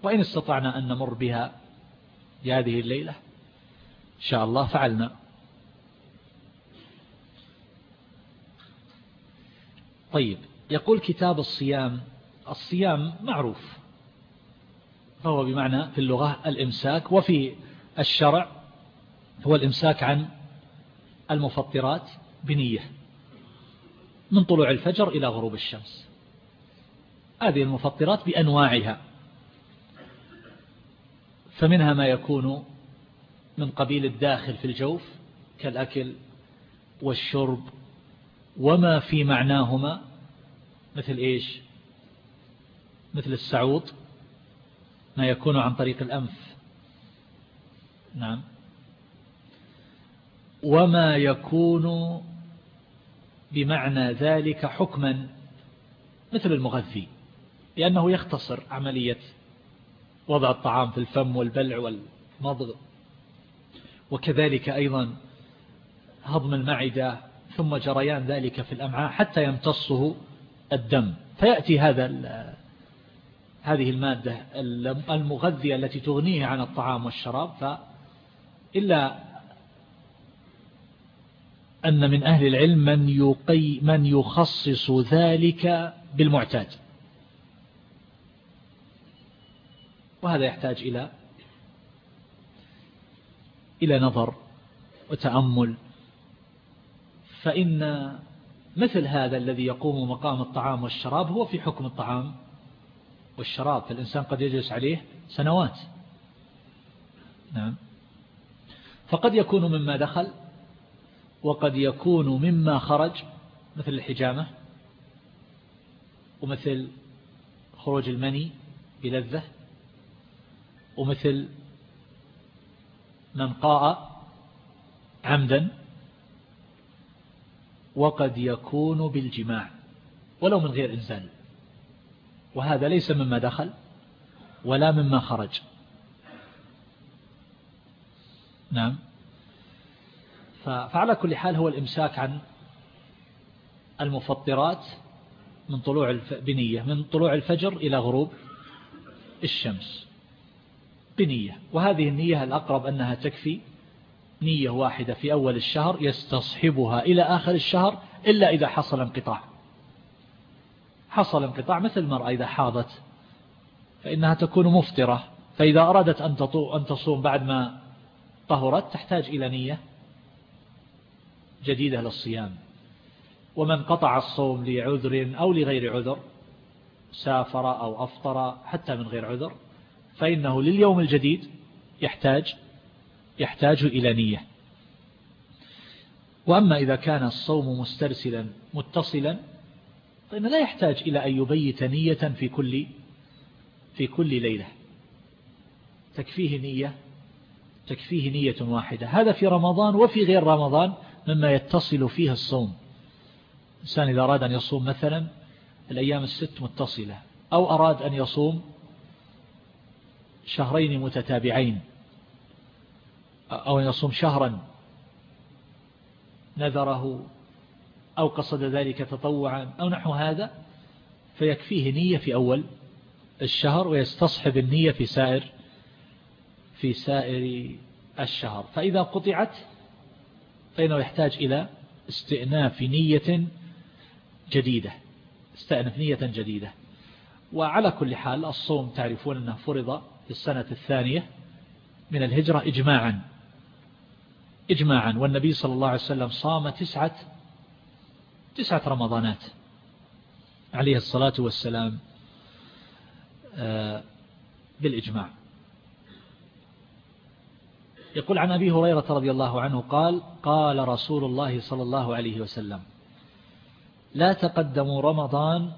وإن استطعنا أن نمر بها هذه الليلة إن شاء الله فعلنا. طيب يقول كتاب الصيام الصيام معروف. فهو بمعنى في اللغة الإمساك وفي الشرع هو الإمساك عن المفطرات بنية من طلوع الفجر إلى غروب الشمس. هذه المفطرات بأنواعها. فمنها ما يكون من قبيل الداخل في الجوف كالأكل والشرب وما في معناهما؟ مثل إيش؟ مثل السعوط ما يكون عن طريق الأنف. نعم. وما يكون بمعنى ذلك حكما مثل المغذي لأنه يختصر عملية وضع الطعام في الفم والبلع والمضغ. وكذلك أيضا هضم المعدة ثم جريان ذلك في الأمعاء حتى يمتصه الدم. فيأتي هذا هذه المادة المغذية التي تغنيه عن الطعام والشراب فإلا أن من أهل العلم من, يقي من يخصص ذلك بالمعتاد. وهذا يحتاج إلى إلى نظر وتأمل. فإن مثل هذا الذي يقوم مقام الطعام والشراب هو في حكم الطعام والشراب فالإنسان قد يجلس عليه سنوات. نعم. فقد يكون مما دخل وقد يكون مما خرج مثل الحجامة ومثل خروج المني بلذة ومثل من قاء عمدا وقد يكون بالجماع ولو من غير إنزال وهذا ليس مما دخل ولا مما خرج. نعم. فعلى كل حال هو الإمساك عن المفطرات من طلوع بنية من طلوع الفجر إلى غروب الشمس. بنية. وهذه النية الأقرب أنها تكفي نية واحدة في أول الشهر يستصحبها إلى آخر الشهر إلا إذا حصل انقطاع. حصل انقطاع مثل المرأة إذا حاضت فإنها تكون مفطرة فإذا أرادت أن تصوم بعد ما طهرت تحتاج إلى نية جديدة للصيام. ومن قطع الصوم لعذر أو لغير عذر سافر أو أفطر حتى من غير عذر فإنه لليوم الجديد يحتاج يحتاج إلى نية. وأما إذا كان الصوم مسترسلا متصلا فإنه لا يحتاج إلى أن يبيت نية في كل في كل ليلة. تكفيه نية تكفيه نية واحدة. هذا في رمضان وفي غير رمضان مما يتصل فيه الصوم. الإنسان إذا أراد أن يصوم مثلا الأيام الست متصلة. أو أراد أن يصوم شهرين متتابعين. أو يصوم شهرا نذره أو قصد ذلك تطوعا أو نحو هذا فيكفيه نية في أول الشهر ويستصحب النية في سائر في سائر الشهر. فإذا قطعت فإنه يحتاج إلى استئناف نية جديدة استئنف نية جديدة. وعلى كل حال الصوم تعرفون أنه فرض في السنة الثانية من الهجرة إجماعا. إجماعا. والنبي صلى الله عليه وسلم صام تسعة تسعة رمضانات. عليه الصلاة والسلام آه، بالإجماع. يقول عن أبي هريرة رضي الله عنه قال قال رسول الله صلى الله عليه وسلم لا تقدموا رمضان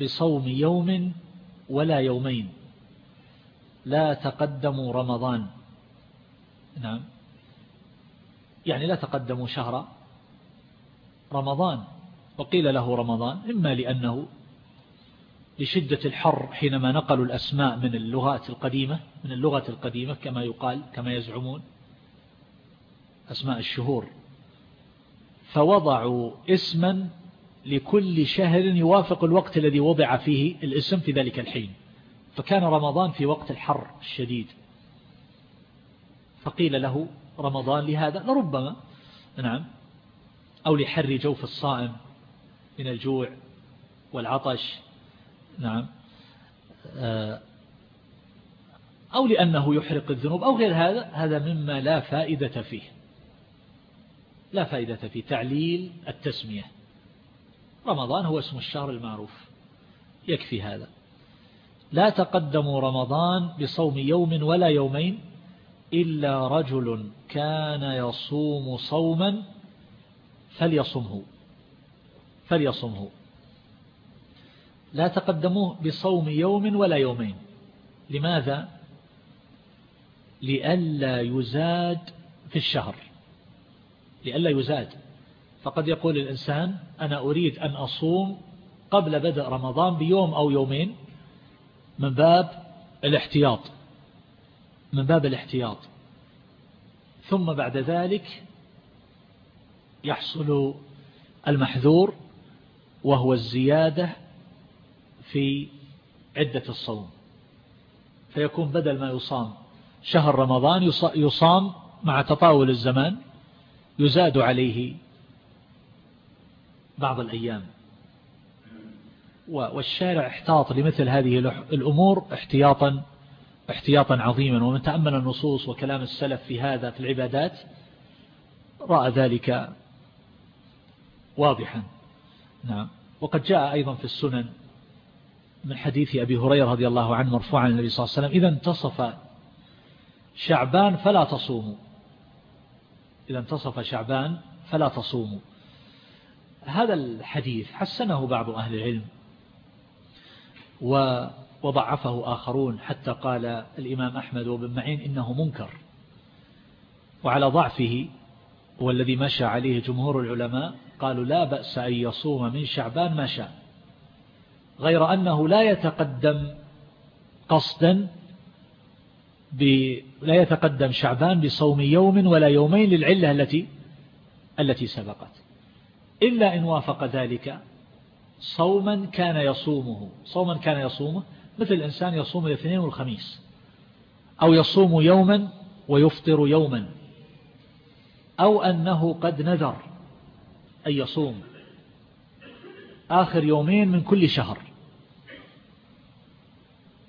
بصوم يوم ولا يومين. لا تقدموا رمضان. نعم. يعني لا تقدموا شهر رمضان وقيل له رمضان إما لأنه لشدة الحر حينما نقلوا الأسماء من اللغات القديمة من اللغة القديمة كما يقال كما يزعمون أسماء الشهور. فوضعوا اسما لكل شهر يوافق الوقت الذي وضع فيه الاسم في ذلك الحين. فكان رمضان في وقت الحر الشديد. فقيل له رمضان لهذا لربما نعم أو لحر جوف الصائم من الجوع والعطش نعم آه، أو لأنه يحرق الذنوب أو غير هذا هذا مما لا فائدة فيه. لا فائدة في تعليل التسمية. رمضان هو اسم الشهر المعروف. يكفي هذا. لا تقدموا رمضان بصوم يوم ولا يومين إلا رجل كان يصوم صوما فليصمه فليصمه. لا تقدموه بصوم يوم ولا يومين. لماذا؟ لئلا يزاد في الشهر. لئلا يزاد. فقد يقول الإنسان أنا أريد أن أصوم قبل بدء رمضان بيوم أو يومين من باب الاحتياط. من باب الاحتياط. ثم بعد ذلك يحصل المحذور وهو الزيادة في عدة الصوم. فيكون بدل ما يصام شهر رمضان يصام مع تطاول الزمان يزاد عليه بعض الأيام. والشارع احتاط لمثل هذه الأمور احتياطا احتياطا عظيما ومن تأمل النصوص وكلام السلف في هذا في العبادات رأى ذلك واضحا. نعم. وقد جاء أيضا في السنن من حديث أبي هريرة رضي الله عنه مرفوعا النبي صلى الله عليه وسلم إذا انتصف شعبان فلا تصوموا. إذا انتصف شعبان فلا تصوموا. هذا الحديث حسنه بعض أهل العلم وضعفه آخرون حتى قال الإمام أحمد وابن معين إنه منكر. وعلى ضعفه والذي مشى عليه جمهور العلماء قالوا لا بأس أن يصوم من شعبان ما شاء. غير أنه لا يتقدم قصدا لا يتقدم شعبان بصوم يوم ولا يومين للعلة التي التي سبقت. إلا إن وافق ذلك صوما كان يصومه صوما كان يصومه مثل الإنسان يصوم الاثنين والخميس أو يصوم يوما ويفطر يوما أو أنه قد نذر أن يصوم آخر يومين من كل شهر.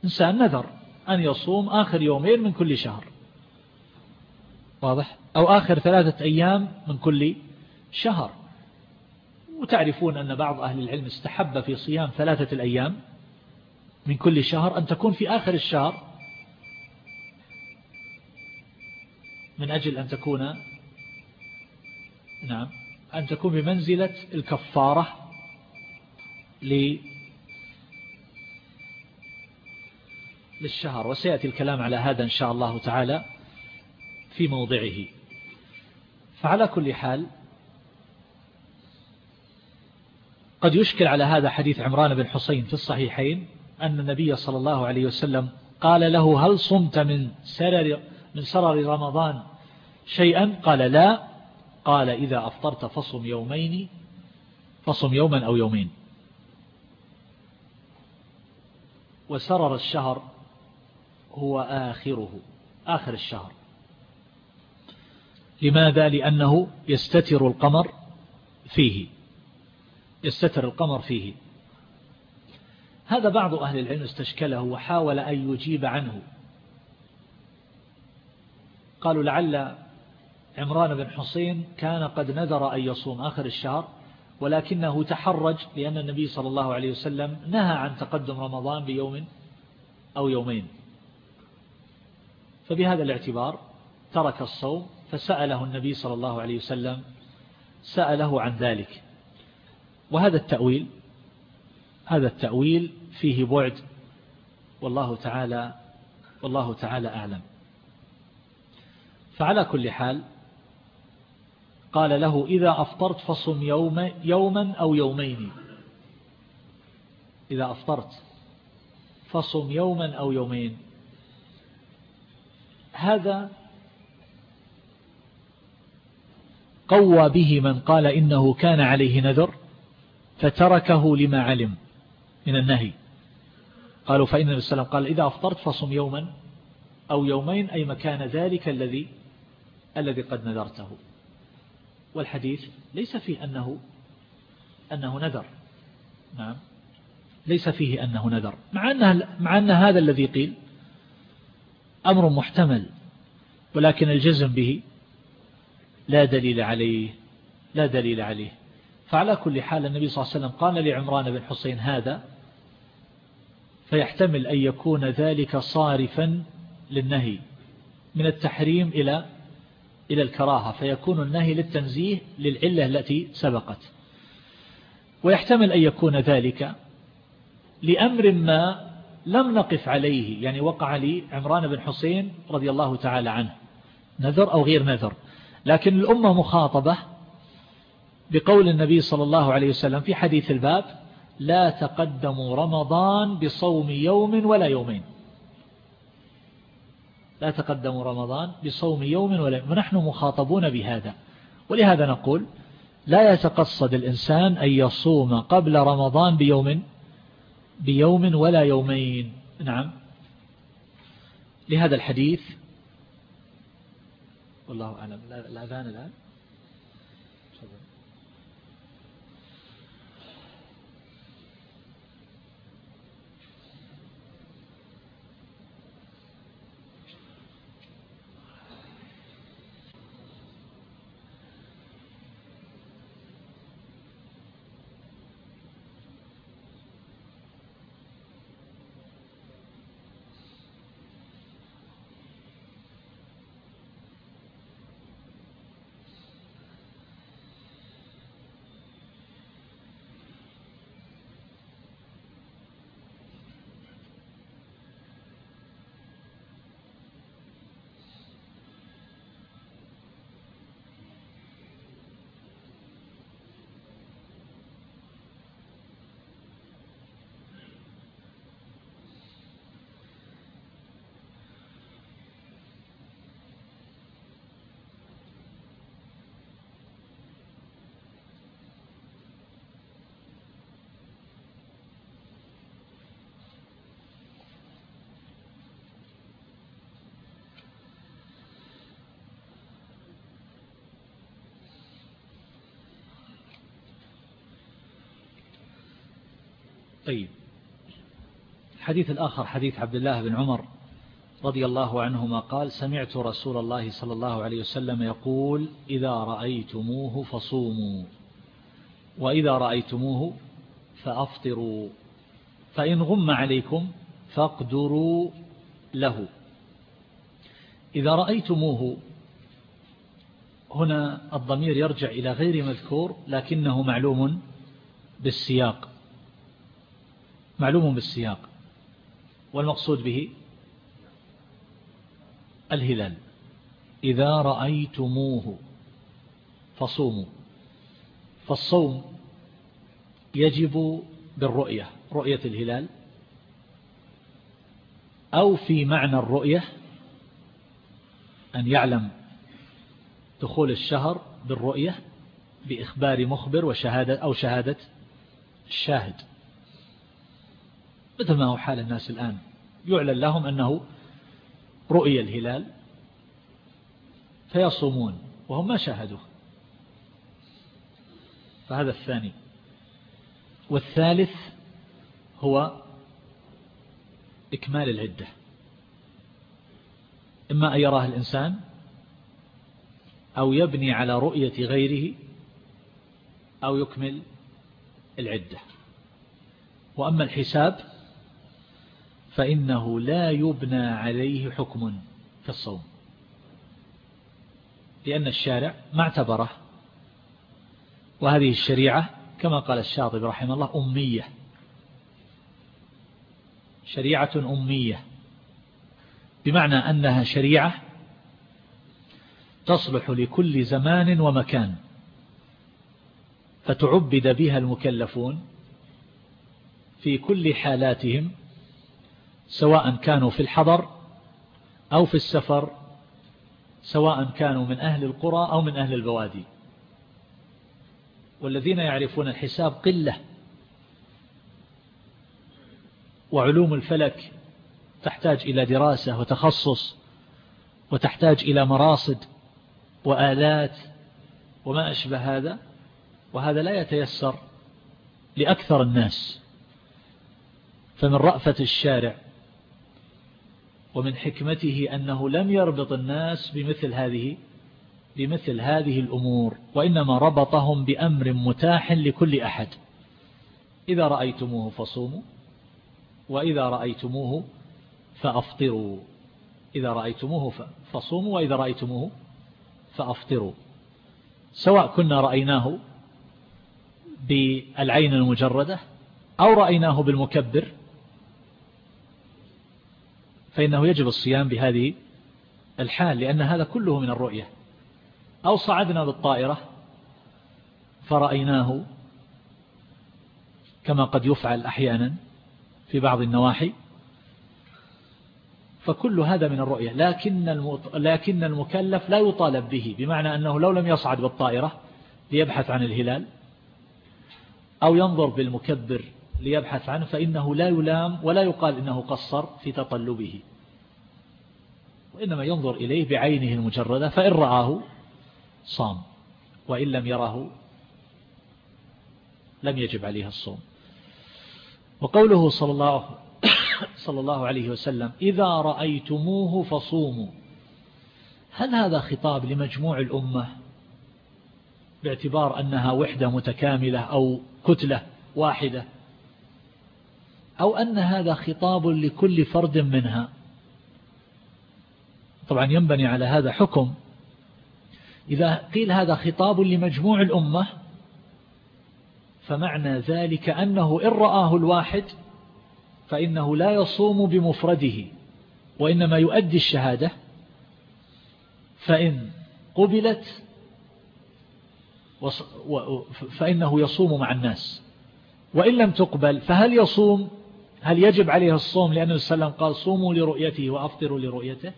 إنسان نذر أن يصوم آخر يومين من كل شهر. واضح؟ أو آخر ثلاثة أيام من كل شهر. وتعرفون أن بعض أهل العلم استحب في صيام ثلاثة الأيام. من كل شهر أن تكون في آخر الشهر من أجل أن تكون نعم أن تكون بمنزلة الكفارة للشهر. وسيأتي الكلام على هذا إن شاء الله تعالى في موضعه. فعلى كل حال قد يشكل على هذا حديث عمران بن حسين في الصحيحين أن النبي صلى الله عليه وسلم قال له هل صمت من سرر, من سرر رمضان شيئا؟ قال لا. قال إذا أفطرت فصم يومين فصم يوما أو يومين. وسرر الشهر هو آخره آخر الشهر. لماذا؟ لأنه يستتر القمر فيه يستتر القمر فيه. هذا بعض أهل العلم استشكله وحاول أن يجيب عنه. قالوا لعل عمران بن حسين كان قد نذر أن يصوم آخر الشهر ولكنه تحرج لأن النبي صلى الله عليه وسلم نهى عن تقدم رمضان بيوم أو يومين. فبهذا الاعتبار ترك الصوم فسأله النبي صلى الله عليه وسلم سأله عن ذلك. وهذا التأويل هذا التأويل فيه بعد والله تعالى والله تعالى أعلم. فعلى كل حال قال له إذا أفطرت فصم يوم يوما أو يومين. إذا أفطرت فصم يوما أو يومين. هذا قوى به من قال إنه كان عليه نذر فتركه لما علم من النهي. قالوا فإن النبي صلى الله عليه وسلم قال إذا أفطرت فصم يوما أو يومين أي مكان ذلك الذي الذي قد نذرته. والحديث ليس فيه أنه أنه نذر. نعم. ليس فيه أنه نذر. مع أن, مع أن هذا الذي قيل أمر محتمل ولكن الجزم به لا دليل عليه لا دليل عليه. فعلى كل حال النبي صلى الله عليه وسلم قال لعمران بن حسين هذا فيحتمل أن يكون ذلك صارفا للنهي من التحريم إلى إلى الكراهة فيكون النهي للتنزيه للعلة التي سبقت. ويحتمل أن يكون ذلك لأمر ما لم نقف عليه يعني وقع لي عمران بن حسين رضي الله تعالى عنه. نذر أو غير نذر؟ لكن الأمة مخاطبة بقول النبي صلى الله عليه وسلم في حديث الباب لا تقدموا رمضان بصوم يوم ولا يومين. لا تقدموا رمضان بصوم يوم ولا يوم ونحن مخاطبون بهذا. ولهذا نقول لا يتقصد الإنسان أن يصوم قبل رمضان بيوم بيوم ولا يومين. نعم. لهذا الحديث والله أعلم. الأذان الآن. طيب. الحديث الآخر حديث عبد الله بن عمر رضي الله عنهما قال سمعت رسول الله صلى الله عليه وسلم يقول إذا رأيتموه فصوموا وإذا رأيتموه فأفطروا فإن غم عليكم فاقدروا له. إذا رأيتموه هنا الضمير يرجع إلى غير مذكور لكنه معلوم بالسياق. معلوم بالسياق. والمقصود به الهلال. إذا رأيتموه فصوموا. فالصوم يجب بالرؤية رؤية الهلال أو في معنى الرؤية أن يعلم دخول الشهر بالرؤية بإخبار مخبر وشهادة أو شهادة الشاهد. مثل ما هو حال الناس الآن. يعلن لهم أنه رؤي الهلال فيصومون وهم ما شاهدوه. فهذا الثاني. والثالث هو إكمال العدة. إما أن يراه الإنسان أو يبني على رؤية غيره أو يكمل العدة. وأما الحساب فإنه لا يبنى عليه حكم في الصوم. لأن الشارع ما اعتبره. وهذه الشريعة كما قال الشاطبي رحمه الله أمية. شريعة أمية. بمعنى أنها شريعة تصلح لكل زمان ومكان. فتعبد بها المكلفون في كل حالاتهم سواء كانوا في الحضر أو في السفر سواء كانوا من أهل القرى أو من أهل البوادي. والذين يعرفون الحساب قلة. وعلوم الفلك تحتاج إلى دراسة وتخصص وتحتاج إلى مراصد وآلات وما أشبه هذا وهذا لا يتيسر لأكثر الناس. فمن رأفة الشارع ومن حكمته أنه لم يربط الناس بمثل هذه بمثل هذه الأمور وإنما ربطهم بأمر متاح لكل أحد. إذا رأيتموه فصوموا وإذا رأيتموه فأفطروا. إذا رأيتموه فصوموا وإذا رأيتموه فأفطروا. سواء كنا رأيناه بالعين المجردة أو رأيناه بالمكبر فإنه يجب الصيام بهذه الحال لأن هذا كله من الرؤية. أو صعدنا بالطائرة فرأيناه كما قد يفعل أحيانا في بعض النواحي. فكل هذا من الرؤية. لكن لكن المكلف لا يطالب به بمعنى أنه لو لم يصعد بالطائرة ليبحث عن الهلال أو ينظر بالمكبر ليبحث عنه فإنه لا يلام ولا يقال إنه قصر في تطلبه. وإنما ينظر إليه بعينه المجردة فإن رآه صام وإن لم يره لم يجب عليه الصوم. وقوله صلى الله صلى الله عليه وسلم إذا رأيتموه فصوموا. هل هذا خطاب لمجموع الأمة باعتبار أنها وحدة متكاملة أو كتلة واحدة؟ أو أن هذا خطاب لكل فرد منها. طبعا ينبني على هذا حكم. إذا قيل هذا خطاب لمجموع الأمة فمعنى ذلك أنه إن رآه الواحد فإنه لا يصوم بمفرده وإنما يؤدي الشهادة. فإن قبلت فإنه يصوم مع الناس. وإن لم تقبل فهل يصوم؟ هل يجب عليه الصوم لأنه وسلم قال صوموا لرؤيته وأفطروا لرؤيته؟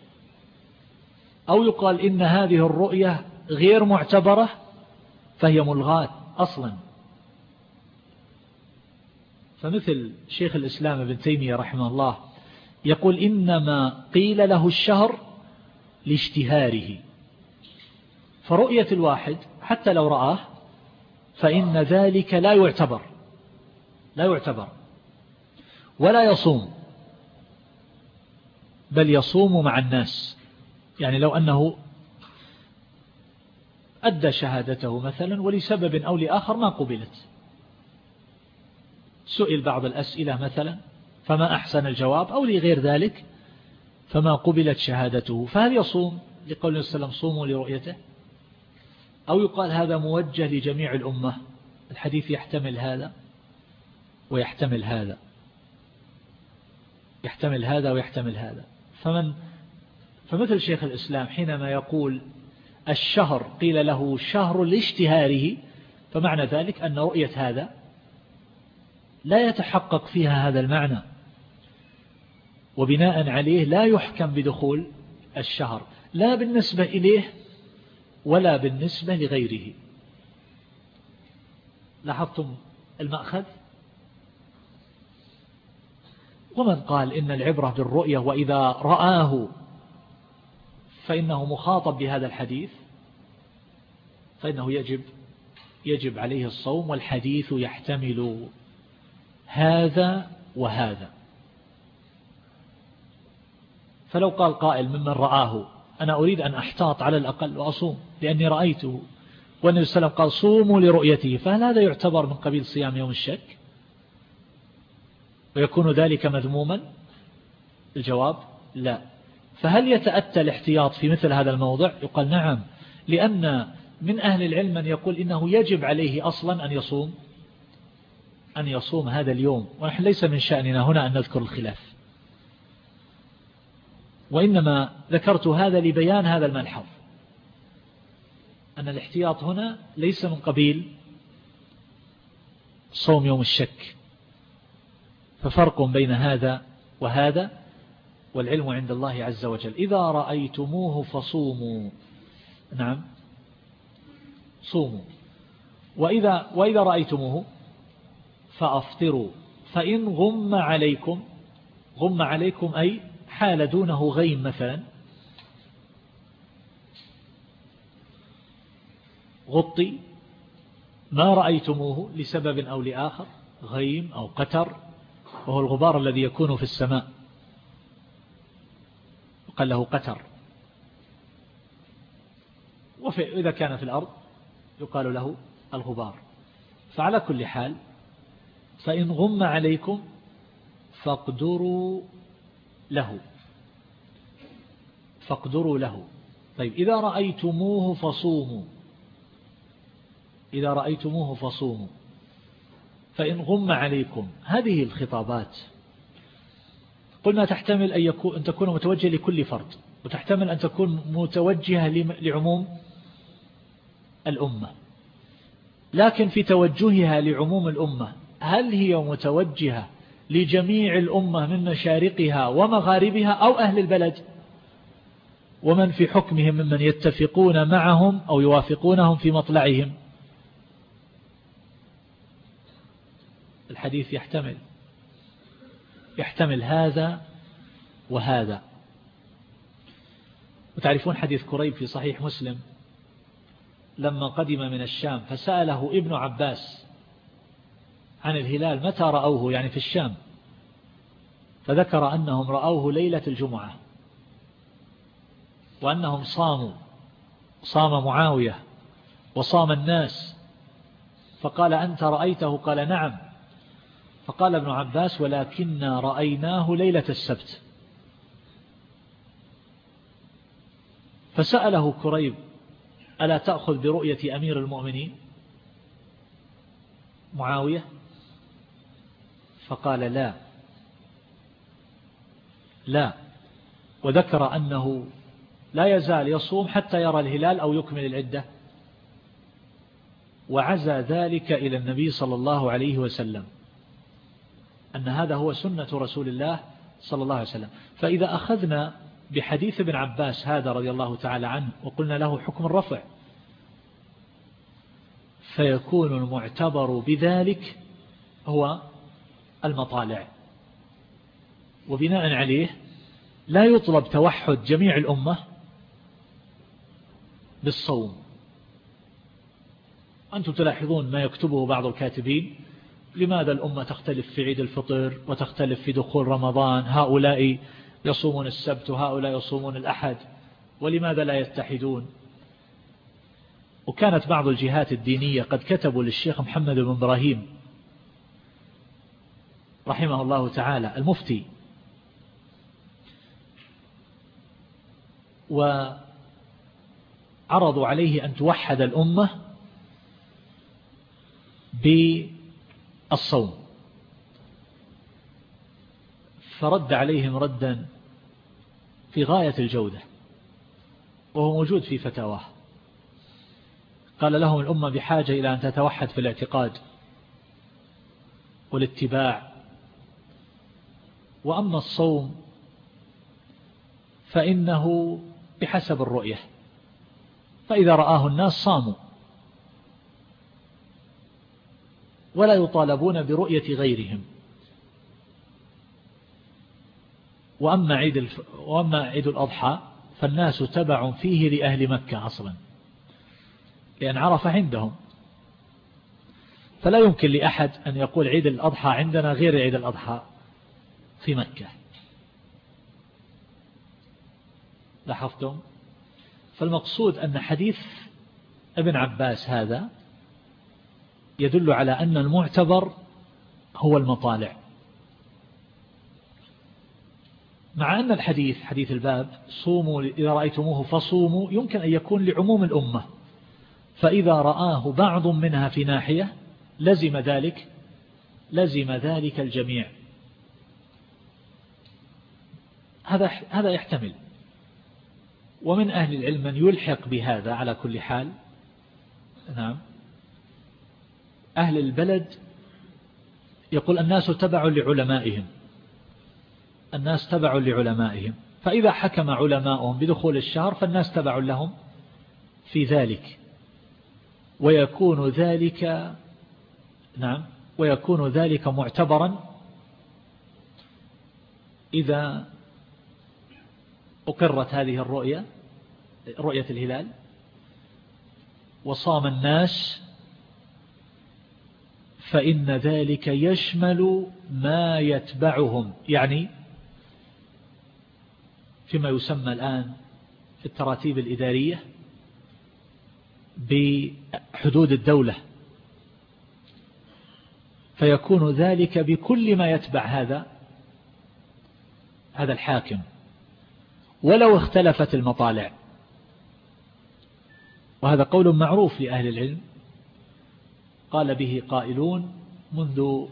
أو يقال إن هذه الرؤية غير معتبرة فهي ملغاة أصلا. فمثل شيخ الإسلام ابن تيمية رحمه الله يقول إنما قيل له الشهر لاشتهاره. فرؤية الواحد حتى لو رآه فإن ذلك لا يعتبر لا يعتبر. ولا يصوم. بل يصوم مع الناس. يعني لو أنه أدى شهادته مثلا ولسبب أو لآخر ما قبلت. سئل بعض الأسئلة مثلا فما أحسن الجواب أو لغير ذلك فما قبلت شهادته. فهل يصوم؟ لقول وسلم صوموا لرؤيته. أو يقال هذا موجه لجميع الأمة. الحديث يحتمل هذا ويحتمل هذا. يحتمل هذا ويحتمل هذا. فمن فمثل شيخ الإسلام حينما يقول الشهر قيل له شهر لاشتهاره فمعنى ذلك أن رؤية هذا لا يتحقق فيها هذا المعنى. وبناء عليه لا يحكم بدخول الشهر لا بالنسبة إليه ولا بالنسبة لغيره. لاحظتم المأخذ؟ ومن قال إن العبرة بالرؤية وإذا رآه فإنه مخاطب بهذا الحديث فإنه يجب يجب عليه الصوم والحديث يحتمل هذا وهذا. فلو قال قائل ممن رآه أنا أريد أن أحتاط على الأقل وأصوم لأني رأيته والنبي صلى الله عليه وسلم قال صوموا لرؤيته فهل هذا يعتبر من قبيل صيام يوم الشك؟ ويكون ذلك مذموما؟ الجواب لا. فهل يتأتى الاحتياط في مثل هذا الموضع؟ يقال نعم لأن من أهل العلم من يقول إنه يجب عليه أصلا أن يصوم أن يصوم هذا اليوم. ونحن ليس من شأننا هنا أن نذكر الخلاف. وإنما ذكرت هذا لبيان هذا الملحظ. أن الاحتياط هنا ليس من قبيل صوم يوم الشك. ففرق بين هذا وهذا والعلم عند الله عز وجل. إذا رأيتموه فصوموا. نعم. صوموا. وإذا, وإذا رأيتموه فأفطروا. فإن غم عليكم غم عليكم أي حال دونه غيم مثلا غطي ما رأيتموه لسبب أو لآخر غيم أو قتر وهو الغبار الذي يكون في السماء. قال له قتر. وإذا كان في الأرض يقال له الغبار. فعلى كل حال فإن غم عليكم فاقدروا له. فاقدروا له. طيب إذا رأيتموه فصوموا. إذا رأيتموه فصوموا. فإن غم عليكم. هذه الخطابات. قلنا تحتمل أن, يكون أن تكون متوجهة لكل فرد وتحتمل أن تكون متوجهة لعموم الأمة. لكن في توجهها لعموم الأمة هل هي متوجهة لجميع الأمة من مشارقها ومغاربها أو أهل البلد؟ ومن في حكمهم ممن يتفقون معهم أو يوافقونهم في مطلعهم؟ الحديث يحتمل يحتمل هذا وهذا. وتعرفون حديث كريب في صحيح مسلم؟ لما قدم من الشام فسأله ابن عباس عن الهلال متى رأوه يعني في الشام فذكر أنهم رأوه ليلة الجمعة وأنهم صاموا صام معاوية وصام الناس فقال أنت رأيته؟ قال نعم. فقال ابن عباس ولكننا رأيناه ليلة السبت. فسأله كريب ألا تأخذ برؤية أمير المؤمنين؟ معاوية فقال لا. لا. وذكر أنه لا يزال يصوم حتى يرى الهلال أو يكمل العدة. وعزى ذلك إلى النبي صلى الله عليه وسلم. أن هذا هو سنة رسول الله صلى الله عليه وسلم. فإذا أخذنا بحديث ابن عباس هذا رضي الله تعالى عنه وقلنا له حكم الرفع فيكون المعتبر بذلك هو المطالع. وبناء عليه لا يطلب توحد جميع الأمة بالصوم. أنتم تلاحظون ما يكتبه بعض الكاتبين لماذا الأمة تختلف في عيد الفطر وتختلف في دخول رمضان؟ هؤلاء يصومون السبت وهؤلاء يصومون الأحد ولماذا لا يتحدون؟ وكانت بعض الجهات الدينية قد كتبوا للشيخ محمد بن إبراهيم رحمه الله تعالى المفتي وعرضوا عليه أن توحد الأمة بالصوم فرد عليهم ردا في غاية الجودة وهو موجود في فتاواه. قال لهم الأمة بحاجة إلى أن تتوحد في الاعتقاد والاتباع. وأما الصوم فإنه بحسب الرؤية. فإذا رآه الناس صاموا. ولا يطالبون برؤية غيرهم. وأما عيد, الف... وأما عيد الأضحى فالناس تبع فيه لأهل مكة أصلا لأن عرف عندهم. فلا يمكن لأحد أن يقول عيد الأضحى عندنا غير عيد الأضحى في مكة. لاحظتم؟ فالمقصود أن حديث ابن عباس هذا يدل على أن المعتبر هو المطالع. مع أن الحديث حديث الباب صوموا إذا رأيتموه فصوموا يمكن أن يكون لعموم الأمة. فإذا رآه بعض منها في ناحية لزم ذلك لزم ذلك الجميع. هذا هذا يحتمل. ومن أهل العلم من يلحق بهذا على كل حال. نعم. أهل البلد يقول الناس تبع لعلمائهم. الناس تبع لعلمائهم. فإذا حكم علماؤهم بدخول الشهر فالناس تبع لهم في ذلك. ويكون ذلك نعم ويكون ذلك معتبرا إذا أقرت هذه الرؤية رؤية الهلال وصام الناس فإن ذلك يشمل ما يتبعهم. يعني فيما يسمى الآن في التراتيب الإدارية بحدود الدولة. فيكون ذلك بكل ما يتبع هذا هذا الحاكم. ولو اختلفت المطالع. وهذا قول معروف لأهل العلم. قال به قائلون منذ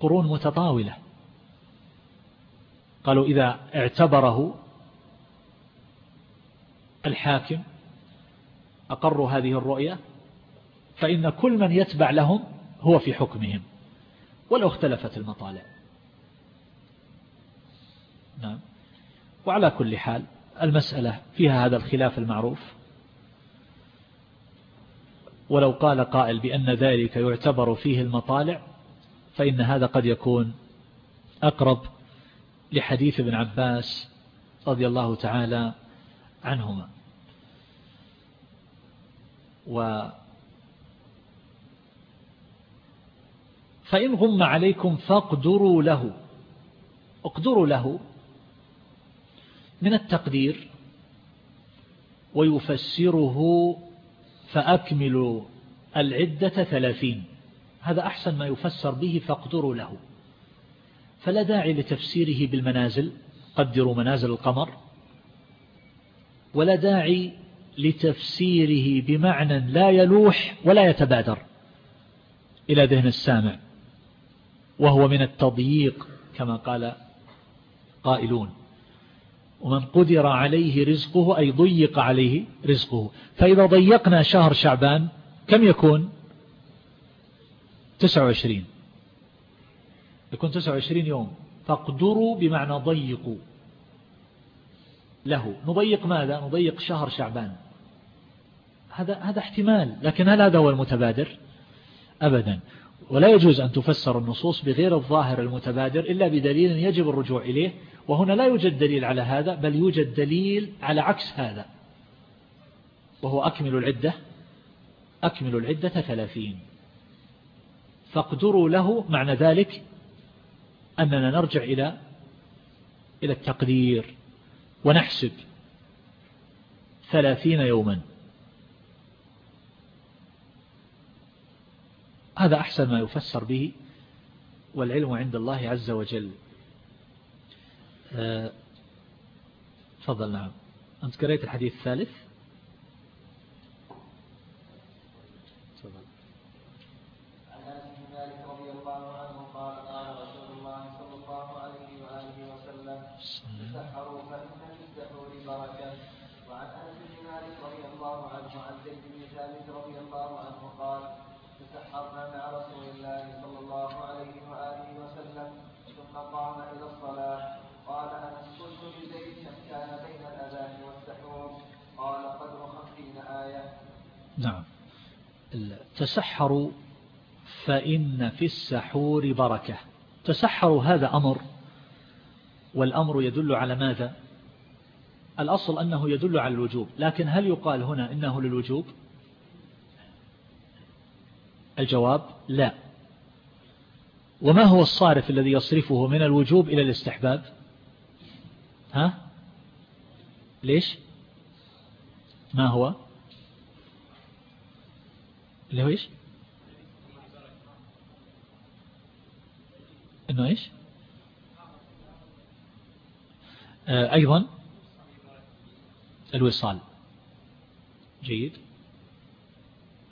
قرون متطاولة. قالوا إذا اعتبره الحاكم أقروا هذه الرؤية فإن كل من يتبع لهم هو في حكمهم. ولو اختلفت المطالع. نعم. وعلى كل حال المسألة فيها هذا الخلاف المعروف. ولو قال قائل بأن ذلك يعتبر فيه المطالع فإن هذا قد يكون أقرب لحديث ابن عباس رضي الله تعالى عنهما. و فإن غم عليكم فاقدروا له اقدروا له من التقدير ويفسره فأكملوا العدة ثلاثين. هذا أحسن ما يفسر به فاقدروا له. فلا داعي لتفسيره بالمنازل قدروا منازل القمر. ولا داعي لتفسيره بمعنى لا يلوح ولا يتبادر. إلى ذهن السامع. وهو من التضييق كما قال قائلون. ومن قدر عليه رزقه أي ضيق عليه رزقه. فإذا ضيقنا شهر شعبان كم يكون؟ 29 يكون 29 يوم. فاقدروا بمعنى ضيقوا. له. نضيق ماذا؟ نضيق شهر شعبان. هذا هذا احتمال. لكن هل هذا هو المتبادر؟ أبدا. ولا يجوز أن تفسر النصوص بغير الظاهر المتبادر إلا بدليل يجب الرجوع إليه. وهنا لا يوجد دليل على هذا بل يوجد دليل على عكس هذا وهو أكمل العدة أكمل العدة ثلاثين. فاقدروا له معنى ذلك أننا نرجع إلى إلى التقدير ونحسب ثلاثين يوما. هذا أحسن ما يفسر به والعلم عند الله عز وجل. آه، تفضل نعم. أنت قريت الحديث الثالث كان بين الأذان والسحور قال قدر خمسين آية نعم تسحروا فإن في السحور بركة. تسحروا هذا أمر والأمر يدل على ماذا؟ الأصل أنه يدل على الوجوب لكن هل يقال هنا إنه للوجوب؟ الجواب لا. وما هو الصارف الذي يصرفه من الوجوب إلى الاستحباب؟ ها؟ ليش؟ ما هو؟ اللي هو إيش؟ إنه إيش؟ آه أيضا الوصال. جيد.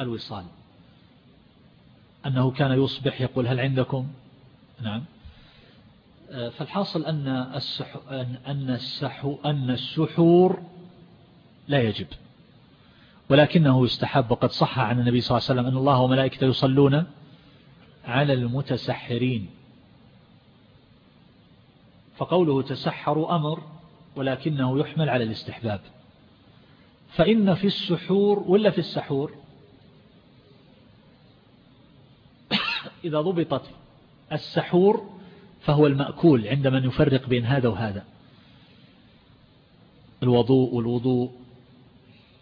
الوصال. أنه كان يصبح يقول هل عندكم؟ نعم. آه، فالحاصل أن السح أن السحو أن السحور لا يجب. ولكنه يستحب وقد صح عن النبي صلى الله عليه وسلم أن الله وملائكته يصلون على المتسحرين. فقوله تسحروا أمر ولكنه يحمل على الاستحباب. فإن في السحور ولا في السحور؟ إذا ضبطت السحور فهو المأكول عندما نفرق بين هذا وهذا. الوضوء والوضوء.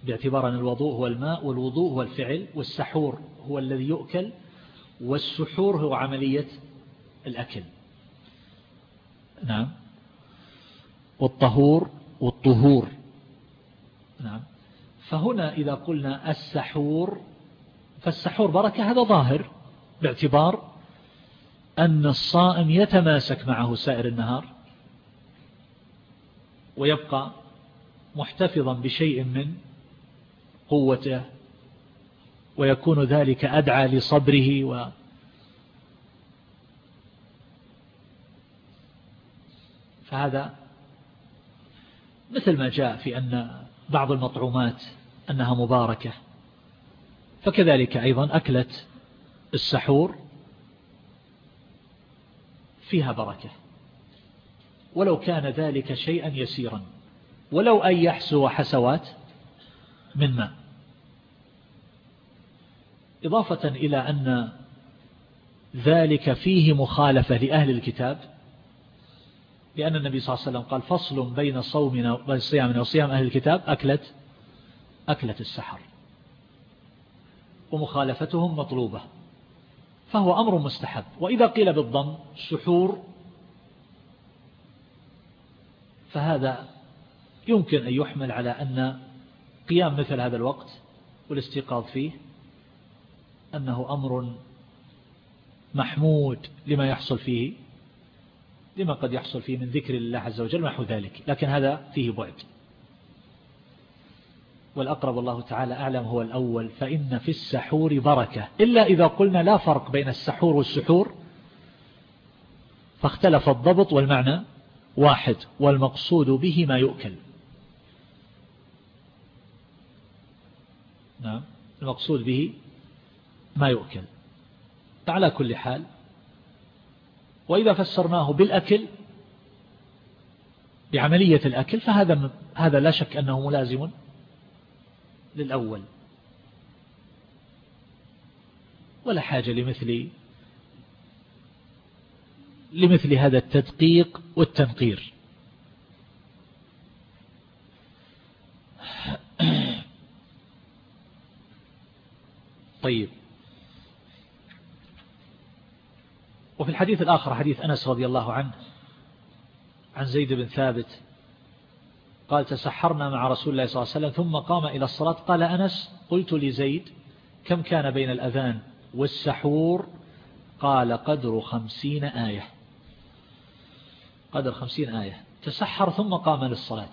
باعتبار أن الوضوء هو الماء والوضوء هو الفعل والسحور هو الذي يؤكل والسحور هو عملية الأكل. نعم. والطهور والطهور. نعم. فهنا إذا قلنا السحور فالسحور بركة هذا ظاهر باعتبار أن الصائم يتماسك معه سائر النهار ويبقى محتفظا بشيء من قوته ويكون ذلك أدعى لصبره و فهذا مثل ما جاء في أن بعض المطعومات أنها مباركة فكذلك أيضا أكلت السحور فيها بركة ولو كان ذلك شيئا يسيرا ولو أن يحسو حسوات من ماء إضافة إلى أن ذلك فيه مخالفة لأهل الكتاب لأن النبي صلى الله عليه وسلم قال فصل بين صومنا وبين صيامنا وصيام أهل الكتاب أكلت أكلت السحر. ومخالفتهم مطلوبة فهو أمر مستحب. وإذا قيل بالضم سحور فهذا يمكن أن يحمل على أن قيام مثل هذا الوقت والاستيقاظ فيه أنه أمر محمود لما يحصل فيه لما قد يحصل فيه من ذكر الله عز وجل نحو ذلك لكن هذا فيه بعد. والأقرب الله تعالى أعلم هو الأول فإن في السحور بركة إلا إذا قلنا لا فرق بين السحور والسحور فاختلف الضبط والمعنى واحد والمقصود به ما يؤكل. نعم. المقصود به ما يؤكل. على كل حال وإذا فسرناه بالأكل بعملية الأكل فهذا هذا لا شك أنه ملازم للأول. ولا حاجة لمثل لمثل هذا التدقيق والتنقير. طيب. وفي الحديث الآخر حديث أنس رضي الله عنه عن زيد بن ثابت قال تسحرنا مع رسول الله صلى الله عليه وسلم ثم قام إلى الصلاة قال أنس قلت لزيد كم كان بين الأذان والسحور؟ قال قدر خمسين آية. قدر خمسين آية. تسحر ثم قام للصلاة.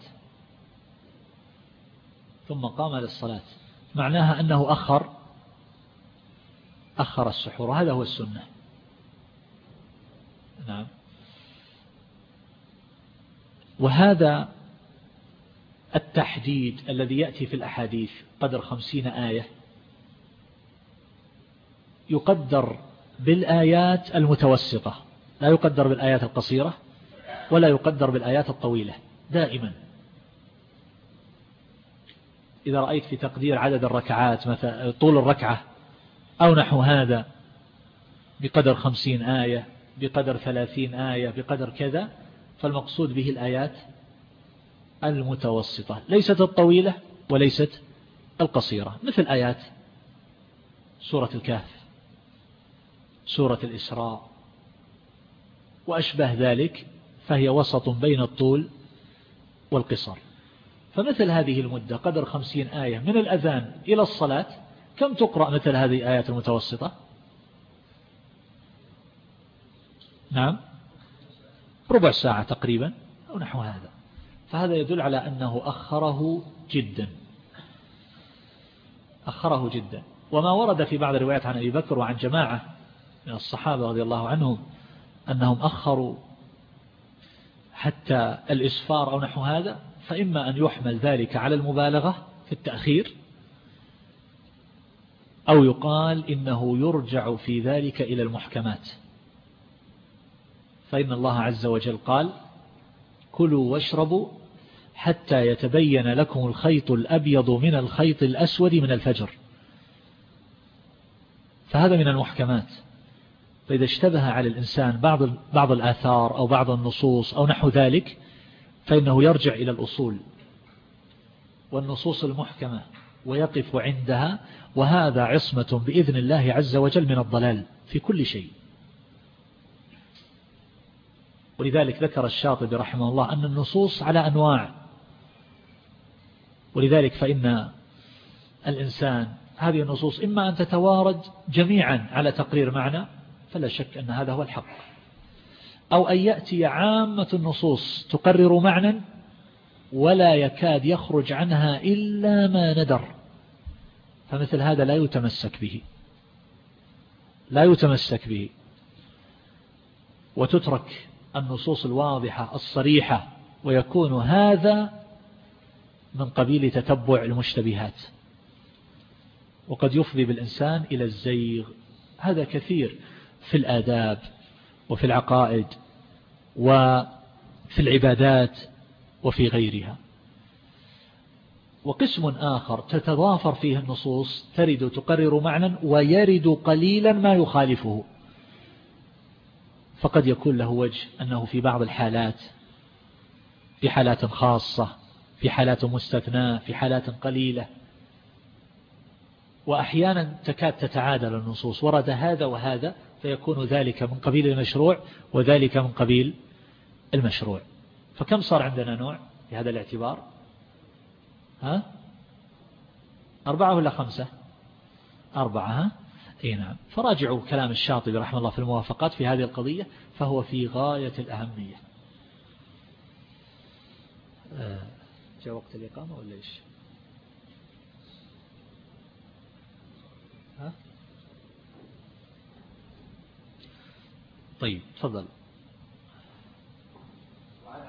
ثم قام للصلاة. معناها أنه أخر أخر السحور. هذا هو السنة. نعم. وهذا التحديد الذي يأتي في الأحاديث قدر خمسين آية يقدر بالآيات المتوسطة. لا يقدر بالآيات القصيرة ولا يقدر بالآيات الطويلة دائما. إذا رأيت في تقدير عدد الركعات مثلا طول الركعة أو نحو هذا بقدر خمسين آية بقدر ثلاثين آية بقدر كذا فالمقصود به الآيات المتوسطة ليست الطويلة وليست القصيرة مثل آيات سورة الكهف سورة الإسراء وأشبه ذلك فهي وسط بين الطول والقصر. فمثل هذه المدة قدر خمسين آية من الأذان إلى الصلاة كم تقرأ مثل هذه الآيات المتوسطة؟ نعم. ربع ساعة تقريبا أو نحو هذا. فهذا يدل على أنه أخره جدا. أخره جدا. وما ورد في بعض الروايات عن أبي بكر وعن جماعة من الصحابة رضي الله عنهم أنهم أخروا حتى الإسفار أو نحو هذا فإما أن يحمل ذلك على المبالغة في التأخير أو يقال إنه يرجع في ذلك إلى المحكمات. فإن الله عز وجل قال كلوا واشربوا حتى يتبين لكم الخيط الأبيض من الخيط الأسود من الفجر. فهذا من المحكمات. فإذا اشتبه على الإنسان بعض بعض الآثار أو بعض النصوص أو نحو ذلك فإنه يرجع إلى الأصول. والنصوص المحكمة. ويقف عندها وهذا عصمة بإذن الله عز وجل من الضلال في كل شيء. ولذلك ذكر الشاطبي رحمه الله أن النصوص على أنواع. ولذلك فإن الإنسان هذه النصوص إما أن تتوارد جميعا على تقرير معنى فلا شك أن هذا هو الحق. أو أن يأتي عامة النصوص تقرر معنى ولا يكاد يخرج عنها إلا ما ندر. فمثل هذا لا يتمسك به. لا يتمسك به. وتترك النصوص الواضحة الصريحة ويكون هذا من قبيل تتبع المشتبهات. وقد يفضي بالإنسان إلى الزيغ. هذا كثير في الآداب وفي العقائد وفي العبادات وفي غيرها. وقسم آخر تتضافر فيه النصوص ترد تقرر معنى ويرد قليلا ما يخالفه. فقد يكون له وجه أنه في بعض الحالات في حالات خاصة في حالات مستثناة في حالات قليلة. وأحيانا تكاد تتعادل النصوص ورد هذا وهذا فيكون ذلك من قبيل المشروع وذلك من قبيل المشروع. فكم صار عندنا نوع في هذا الاعتبار؟ ها؟ أربعة ولا خمسة؟ أربعة ها؟ إي نعم. فراجعوا كلام الشاطبي رحمه الله في الموافقات في هذه القضية فهو في غاية الأهمية. آه، جاء وقت الإقامة ولا إيش؟ ها؟ طيب تفضل.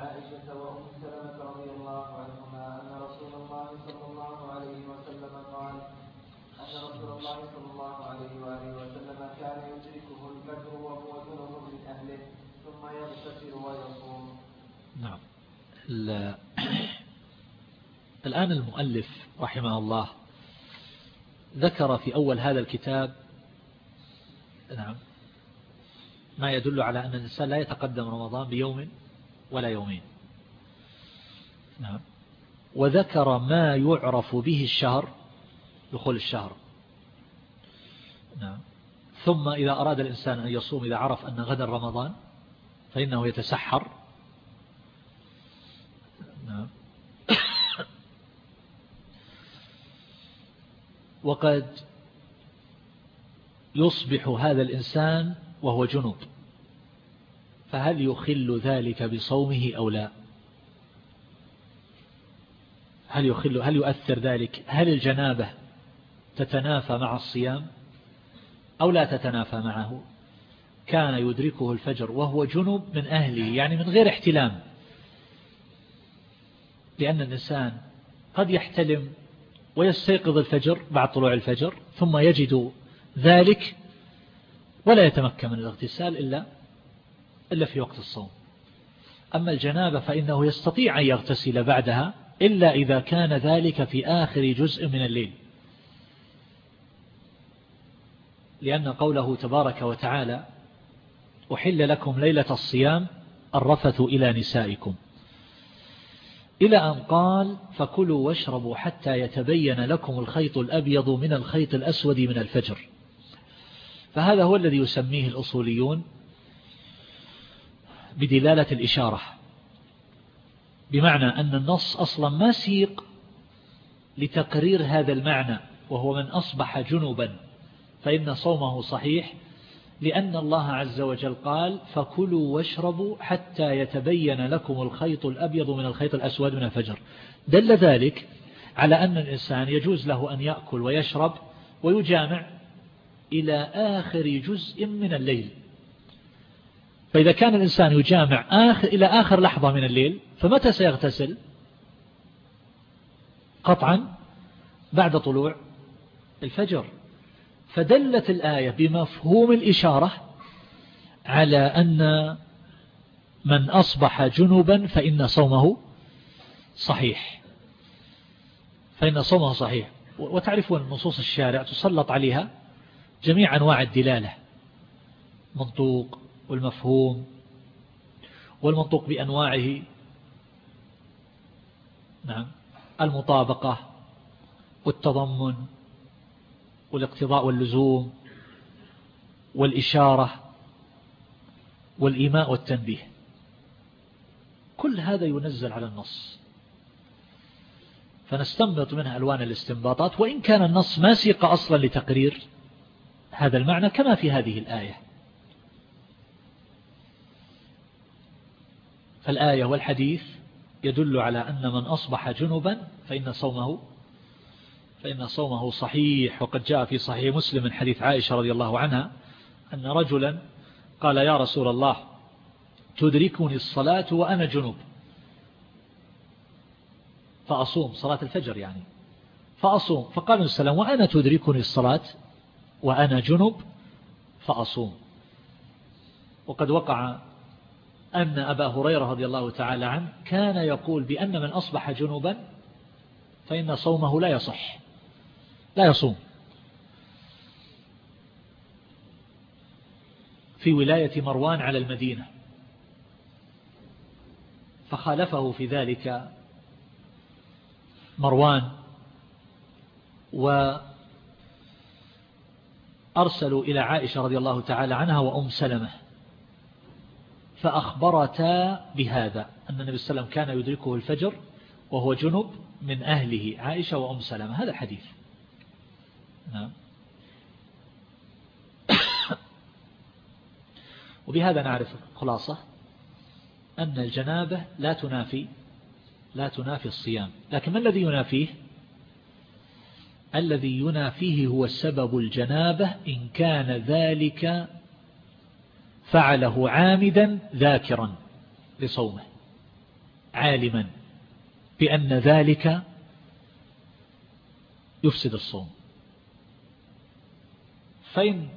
عائشة وأم سلمة رضي الله عنهما أن رسول الله صلى الله عليه وسلم قال أن رسول الله صلى الله عليه وآله وسلم كان يدركه الفجر وهو جنب من أهله ثم يغتسل ويصوم. نعم. الآن المؤلف رحمه الله ذكر في أول هذا الكتاب نعم ما يدل على أن الإنسان لا يتقدم رمضان بيوم ولا يومين. نعم. وذكر ما يعرف به الشهر دخول الشهر. نعم. ثم إذا أراد الإنسان أن يصوم إذا عرف أن غدا رمضان فإنه يتسحر. نعم. وقد يصبح هذا الإنسان وهو جنوب. فهل يخل ذلك بصومه أو لا؟ هل يخل هل يؤثر ذلك؟ هل الجنابة تتنافى مع الصيام أو لا تتنافى معه؟ كان يدركه الفجر وهو جنوب من أهله يعني من غير احتلام. لأن الإنسان قد يحتلم ويستيقظ الفجر بعد طلوع الفجر ثم يجد ذلك ولا يتمكن من الاغتسال إلا إلا في وقت الصوم. أما الجنابة فإنه يستطيع أن يغتسل بعدها إلا إذا كان ذلك في آخر جزء من الليل. لأن قوله تبارك وتعالى أحل لكم ليلة الصيام الرفث إلى نسائكم. إلى أن قال فكلوا واشربوا حتى يتبين لكم الخيط الأبيض من الخيط الأسود من الفجر. فهذا هو الذي يسميه الأصوليون بدلالة الإشارة. بمعنى أن النص أصلا ما سيق لتقرير هذا المعنى وهو من أصبح جنوبا فإن صومه صحيح لأن الله عز وجل قال فكلوا واشربوا حتى يتبين لكم الخيط الأبيض من الخيط الأسود من الفجر دل ذلك على أن الإنسان يجوز له أن يأكل ويشرب ويجامع إلى آخر جزء من الليل. فإذا كان الإنسان يجامع آخر إلى آخر لحظة من الليل فمتى سيغتسل؟ قطعا بعد طلوع الفجر. فدلت الآية بمفهوم الإشارة على أن من أصبح جنوبا فإن صومه صحيح. فإن صومه صحيح. وتعرفون نصوص الشارع تسلط عليها جميع أنواع الدلالة. منطوق والمفهوم والمنطوق بأنواعه. نعم. المطابقة والتضمن والاقتضاء واللزوم والإشارة والإيماء والتنبيه. كل هذا ينزل على النص. فنستنبط منها ألوان الاستنباطات وإن كان النص ما سيق أصلا لتقرير هذا المعنى كما في هذه الآية. فالآية والحديث يدل على أن من أصبح جنبا فإن صومه فإن صومه صحيح. وقد جاء في صحيح مسلم من حديث عائشة رضي الله عنها أن رجلا قال يا رسول الله تدركني الصلاة وأنا جنوب فأصوم صلاة الفجر يعني. فأصوم فقال السلام وأنا تدركني الصلاة وأنا جنب فأصوم. وقد وقع أن أبا هريرة رضي الله تعالى عنه كان يقول بأن من أصبح جنوبا فإن صومه لا يصح لا يصوم. في ولاية مروان على المدينة. فخالفه في ذلك مروان وأرسلوا إلى عائشة رضي الله تعالى عنها وأم سلمة. فأخبرتا بهذا أن النبي صلى الله عليه وسلم كان يدركه الفجر وهو جنب من أهله عائشة وأم سلمة. هذا حديث. نعم. وبهذا نعرف خلاصة أن الجنابة لا تنافي لا تنافي الصيام. لكن ما الذي ينافيه؟ الذي ينافيه هو سبب الجنابة إن كان ذلك فعله عامدا ذاكرا لصومه عالما بأن ذلك يفسد الصوم. فإن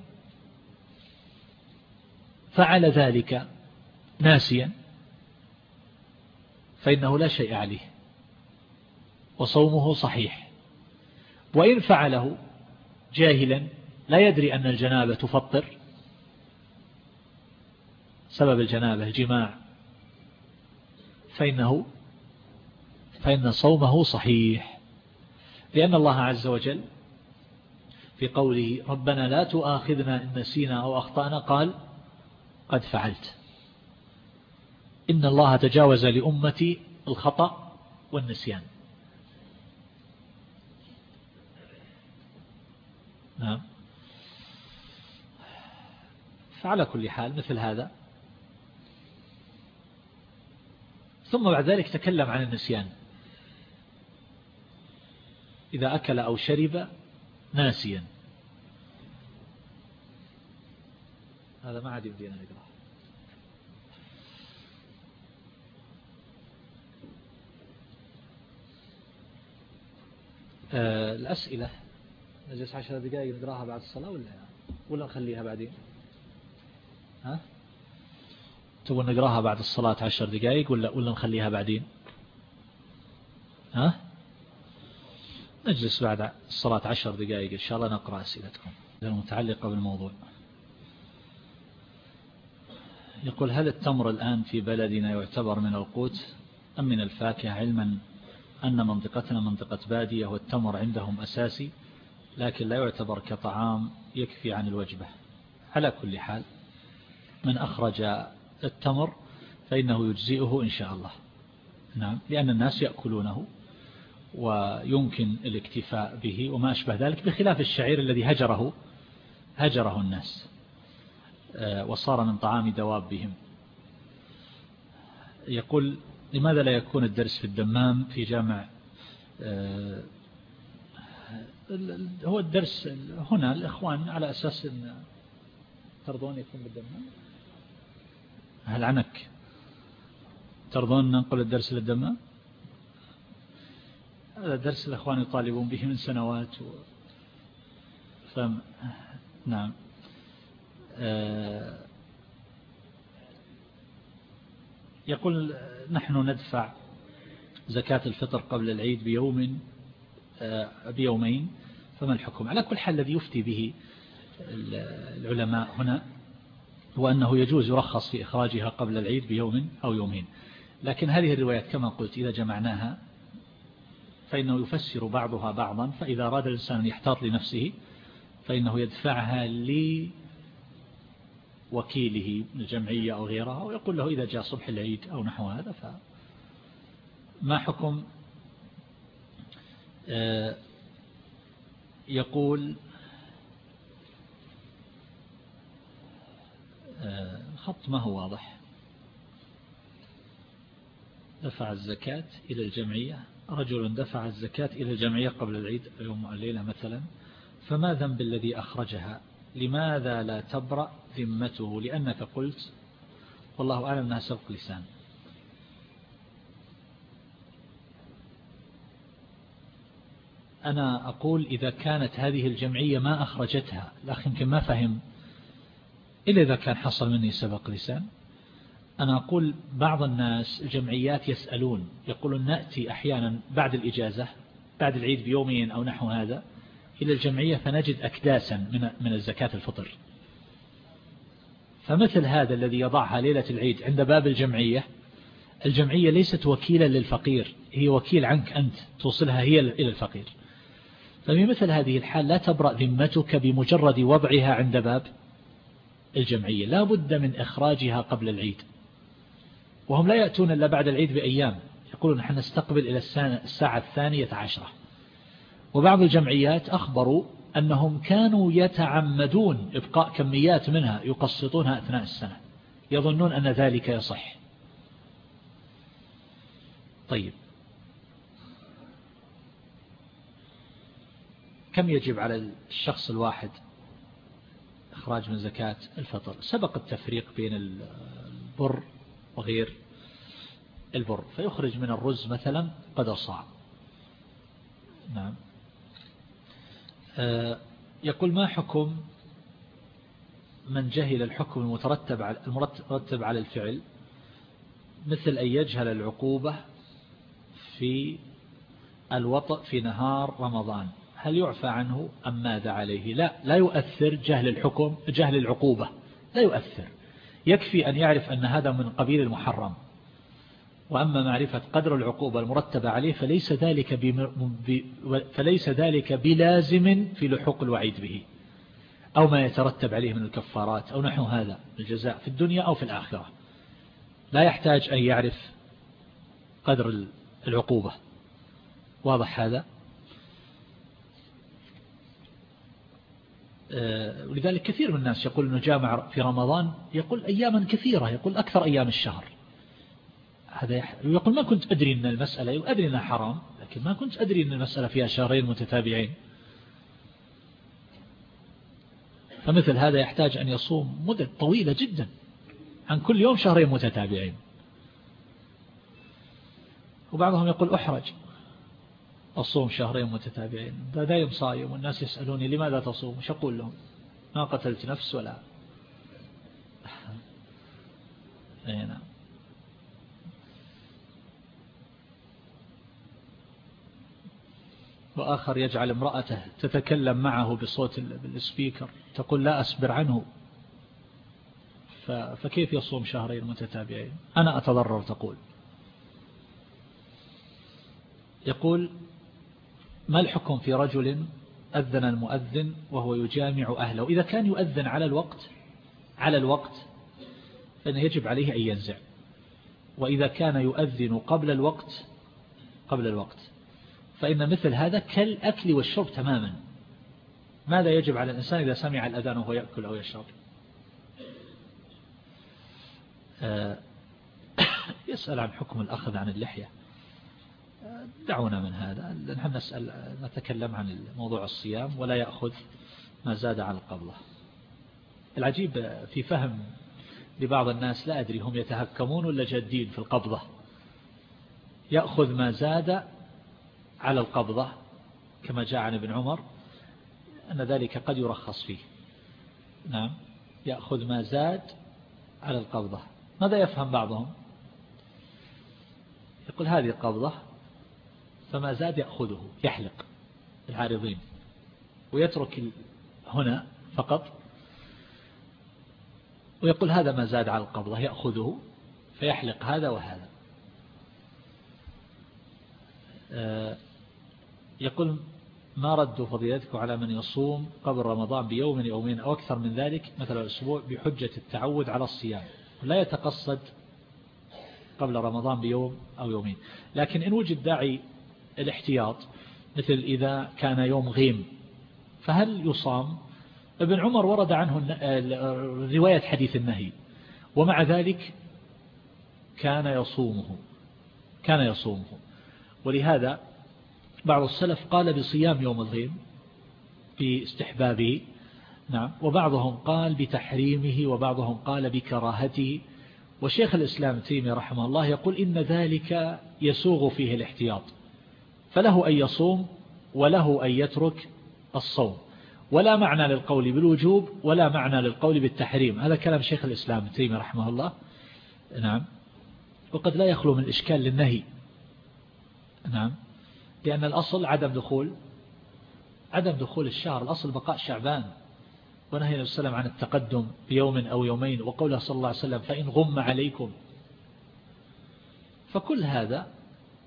فعل ذلك ناسيا فإنه لا شيء عليه وصومه صحيح. وإن فعله جاهلا لا يدري أن الجنابة تفطر سبب الجنابة الجماع فإنه فإن صومه صحيح. لأن الله عز وجل في قوله ربنا لا تؤاخذنا إن نسينا أو أخطأنا قال قد فعلت. إن الله تجاوز لأمتي الخطأ والنسيان. نعم. فعلى كل حال مثل هذا ثم بعد ذلك تكلم عن النسيان. إذا أكل أو شرب ناسيا. هذا ما عاد يمدينا نقرأ آه الأسئلة. نجلس عشر دقائق نقرأها بعد الصلاة ولا ولا نخليها بعدين؟ ها؟ تبغى نقراها بعد الصلاة عشر دقائق ولا ولا نخليها بعدين؟ ها؟ نجلس بعد الصلاة عشر دقائق إن شاء الله نقرأ أسئلتكم. المتعلقة بالموضوع. يقول هل التمر الآن في بلدنا يعتبر من القوت أم من الفاكهة؟ علما أن منطقتنا منطقة بادية والتمر عندهم أساسي لكن لا يعتبر كطعام يكفي عن الوجبة. على كل حال من أخرج التمر فإنه يجزئه إن شاء الله. نعم لأن الناس يأكلونه ويمكن الاكتفاء به وما أشبه ذلك بخلاف الشعير الذي هجره هجره الناس آه، وصار من طعام دوابهم يقول لماذا لا يكون الدرس في الدمام في جامع آه، هو الدرس هنا الإخوان على أساس ترضون يكون بالدمام؟ هل عنك؟ ترضون ننقل الدرس للدمام هذا درس الأخوان يطالبون به من سنوات و... فم... نعم. آه، يقول نحن ندفع زكاة الفطر قبل العيد بيوم آه، بيومين فما الحكم؟ على كل حال الذي يفتي به العلماء هنا هو أنه يجوز يرخص في إخراجها قبل العيد بيوم أو يومين. لكن هذه الروايات كما قلت إذا جمعناها فإنه يفسر بعضها بعضا فإذا أراد الإنسان أن يحتاط لنفسه فإنه يدفعها لوكيله الجمعية أو غيرها ويقول له إذا جاء صبح العيد أو نحو هذا فما حكم؟ آه، يقول آه، ما هو واضح؟ دفع الزكاة إلى الجمعية. رجل دفع الزكاة إلى الجمعية قبل العيد يوم الليلة مثلا. فما ذنب الذي أخرجها؟ لماذا لا تبرأ ذمته؟ لأنك قلت والله أعلم أنها سبق لسان. أنا أقول إذا كانت هذه الجمعية ما أخرجتها الأخ يمكن ما فهم إلا إذا كان حصل مني سبق لسان. أنا أقول بعض الناس الجمعيات يسألون يقولون نأتي أحيانا بعد الإجازة بعد العيد بيومين أو نحو هذا إلى الجمعية فنجد أكداسا من من الزكاة الفطر. فمثل هذا الذي يضعها ليلة العيد عند باب الجمعية الجمعية ليست وكيلا للفقير هي وكيل عنك أنت توصلها هي إلى الفقير. ففي مثل هذه الحال لا تبرأ ذمتك بمجرد وضعها عند باب. الجمعية. لا بد من إخراجها قبل العيد. وهم لا يأتون إلا بعد العيد بأيام. يقولون نحن نستقبل إلى الساعة الثانية عشرة. وبعض الجمعيات أخبروا أنهم كانوا يتعمدون إبقاء كميات منها يقسطونها أثناء السنة. يظنون أن ذلك يصح. طيب. كم يجب على الشخص الواحد إخراج من زكاة الفطر. سبق التفريق بين البر وغير البر فيخرج من الرز مثلا قدر صاع. نعم. آه، يقول ما حكم من جهل الحكم المترتب على المرتب على الفعل؟ مثل أن يجهل العقوبة في الوطأ في نهار رمضان. هل يعفى عنه أم ماذا عليه؟ لا لا يؤثر جهل الحكم جهل العقوبة لا يؤثر. يكفي أن يعرف أن هذا من قبيل المحرم. وأما معرفة قدر العقوبة المرتبة عليه فليس ذلك ب... فليس ذلك بلازم في لحوق الوعيد به. أو ما يترتب عليه من الكفارات أو نحو هذا الجزاء في الدنيا أو في الآخرة. لا يحتاج أن يعرف قدر العقوبة. واضح هذا؟ ولذلك كثير من الناس يقول أنه جامع في رمضان يقول أياما كثيرة يقول أكثر أيام الشهر. هذا يقول ما كنت أدري أن المسألة أدري أنها حرام لكن ما كنت أدري أن المسألة فيها شهرين متتابعين. فمثل هذا يحتاج أن يصوم مدة طويلة جدا عن كل يوم شهرين متتابعين. وبعضهم يقول أحرج. أصوم شهرين متتابعين. دايم صايم والناس يسألوني لماذا تصوم؟ وش أقول لهم. ما قتلت نفس ولا. نعم. وآخر يجعل امرأته تتكلم معه بصوت بالسبيكر. تقول لا أصبر عنه. فكيف يصوم شهرين متتابعين؟ أنا أتضرر تقول. يقول ما الحكم في رجل أذن المؤذن وهو يجامع أهله؟ إذا كان يؤذن على الوقت على الوقت فإنه يجب عليه أن ينزع. وإذا كان يؤذن قبل الوقت قبل الوقت. فإن مثل هذا كالأكل والشرب تماما. ماذا يجب على الإنسان إذا سمع الأذان وهو يأكل أو يشرب؟ آه، يسأل عن حكم الأخذ عن اللحية. دعونا من هذا. نحن نسأل نتكلم عن موضوع الصيام ولا يأخذ ما زاد على القبضة. العجيب في فهم لبعض الناس لا أدري هم يتهكمون ولا جادين في القبضة. يأخذ ما زاد على القبضة كما جاء عن ابن عمر أن ذلك قد يرخص فيه. نعم يأخذ ما زاد على القبضة. ماذا يفهم بعضهم؟ يقول هذه قبضة فما زاد يأخذه يحلق العارضين ويترك هنا فقط. ويقول هذا ما زاد على القبضة يأخذه فيحلق هذا وهذا. آه، يقول ما ردوا فضيلتك على من يصوم قبل رمضان بيوم يومين أو أكثر من ذلك مثل الأسبوع بحجة التعود على الصيام. لا يتقصد قبل رمضان بيوم أو يومين. لكن إن وجد داعي الاحتياط مثل إذا كان يوم غيم. فهل يصام؟ ابن عمر ورد عنه رواية حديث النهي. ومع ذلك كان يصومه. كان يصومه. ولهذا بعض السلف قال بصيام يوم الغيم باستحبابه. نعم. وبعضهم قال بتحريمه وبعضهم قال بكراهته. وشيخ الإسلام تيمي رحمه الله يقول إن ذلك يسوغ فيه الاحتياط. فله أن يصوم وله أن يترك الصوم. ولا معنى للقول بالوجوب ولا معنى للقول بالتحريم. هذا كلام شيخ الإسلام تيمي رحمه الله. نعم. وقد لا يخلو من إشكال للنهي. نعم. لأن الأصل عدم دخول عدم دخول الشهر. الأصل بقاء شعبان. ونهي صلى الله عليه وسلم عن التقدم بيوم أو يومين. وقوله صلى الله عليه وسلم فإن غم عليكم. فكل هذا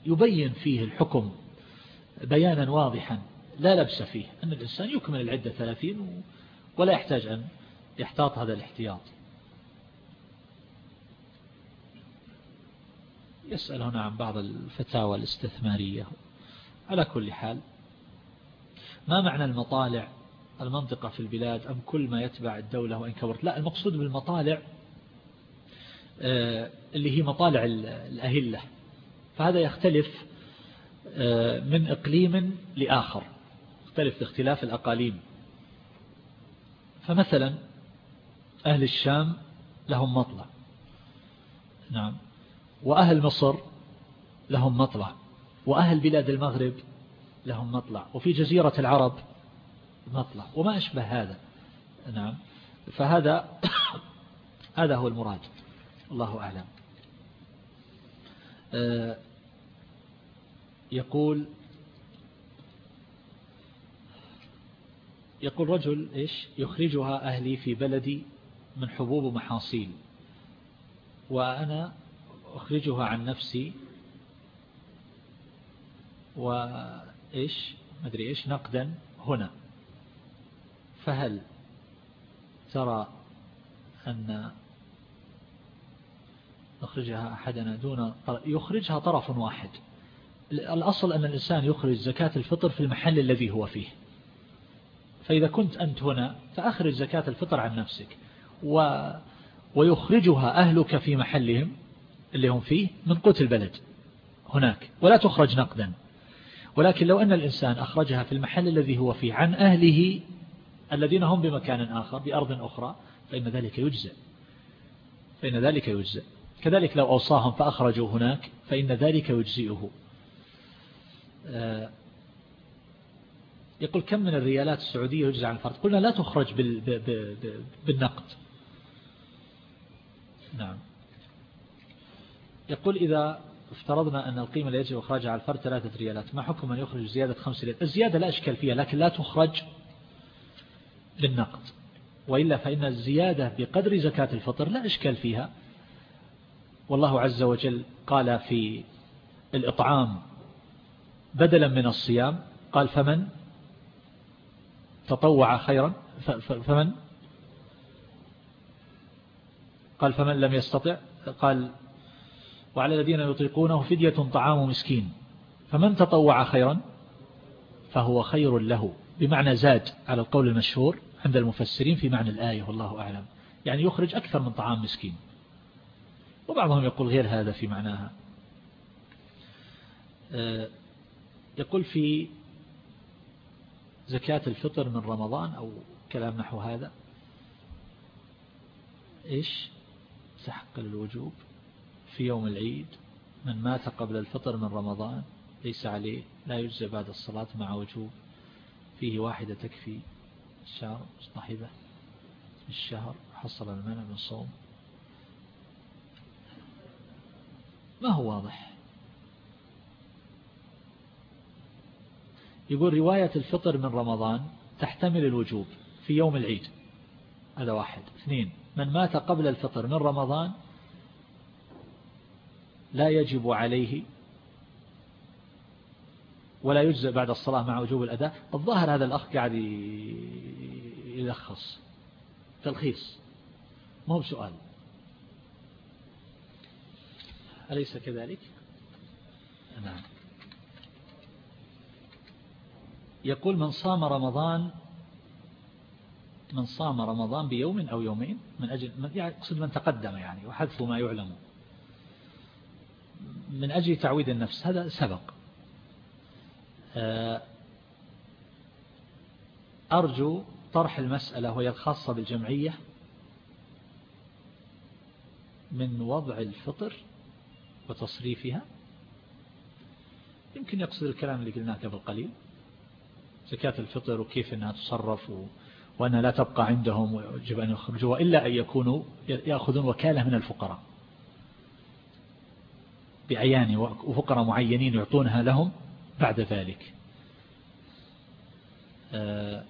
يبين فيه الحكم بيانا واضحا لا لبس فيه أن الإنسان يكمل العدة ثلاثين ولا يحتاج أن يحتاط هذا الاحتياط. يسأل هنا عن بعض الفتاوى الاستثمارية. على كل حال ما معنى المطالع المنطقة في البلاد أم كل ما يتبع الدولة وإن كبرت؟ لا المقصود بالمطالع آه، اللي هي مطالع الأهلة. فهذا يختلف من إقليم لآخر. يختلف باختلاف الأقاليم. فمثلا أهل الشام لهم مطلع. نعم. وأهل مصر لهم مطلع. وأهل بلاد المغرب لهم مطلع. وفي جزيرة العرب مطلع. وما أشبه هذا. نعم. فهذا هذا هو المراد. الله أعلم. آه، يقول يقول رجل إيش؟ يخرجها أهلي في بلدي من حبوب ومحاصيل وأنا أخرجها عن نفسي وإيش مدري إيش نقدا هنا. فهل ترى أن نخرجها أحدنا دون يخرجها طرف واحد. الأصل أن الإنسان يخرج زكاة الفطر في المحل الذي هو فيه. فإذا كنت أنت هنا فأخرج زكاة الفطر عن نفسك. و ويخرجها أهلك في محلهم اللي هم فيه من قوت البلد. هناك. ولا تخرج نقدا. ولكن لو أن الإنسان أخرجها في المحل الذي هو فيه عن أهله الذين هم بمكان آخر بأرض أخرى فإن ذلك يجزئ. فإن ذلك يجزئ. كذلك لو أوصاهم فأخرجوا هناك فإن ذلك يجزئه. يقول كم من الريالات السعودية يجزى عن الفرد قلنا لا تخرج بالنقد. نعم. يقول إذا افترضنا أن القيمة التي يجب إخراجها على الفرد ثلاثة ريالات ما حكم من يخرج زيادة خمس ريالات الزيادة لا أشكال فيها لكن لا تخرج بالنقد. وإلا فإن الزيادة بقدر زكاة الفطر لا إشكال فيها. والله عز وجل قال في الإطعام بدلا من الصيام قال فمن تطوع خيرا فمن قال فمن لم يستطع قال وعلى الذين يطيقونه فدية طعام مسكين فمن تطوع خيرا فهو خير له بمعنى زاد على القول المشهور عند المفسرين في معنى الآية والله أعلم يعني يخرج أكثر من طعام مسكين. وبعضهم يقول غير هذا في معناها. آه، يقول في زكاة الفطر من رمضان أو كلام نحو هذا إيش؟ تحق الوجوب في يوم العيد من مات قبل الفطر من رمضان ليس عليه لا يجزى بعد الصلاة مع وجوب فيه واحدة تكفي الشهر مصطحبة الشهر حصل المنع من صوم. ما هو واضح؟ يقول رواية الفطر من رمضان تحتمل الوجوب في يوم العيد. هذا واحد. اثنين من مات قبل الفطر من رمضان لا يجب عليه ولا يجزء بعد الصلاة مع وجوب الأداء الظاهر هذا الأخ قاعد يلخص. تلخيص. ما هو سؤال أليس كذلك؟ نعم. يقول من صام رمضان من صام رمضان بيوم أو يومين من أجل يعني أقصد من تقدم يعني وحذف ما يعلم. من أجل تعويد النفس هذا سبق. آه، أرجو طرح المسألة وهي الخاصة بالجمعية من وضع الفطر وتصريفها. يمكن يقصد الكلام اللي قلناه قبل قليل. زكاة الفطر وكيف أنها تصرف وأنها لا تبقى عندهم ويجب أن يخرجوها إلا أن يكونوا يأخذون وكالة من الفقراء. بعيان وفقراء معينين يعطونها لهم بعد ذلك. آه،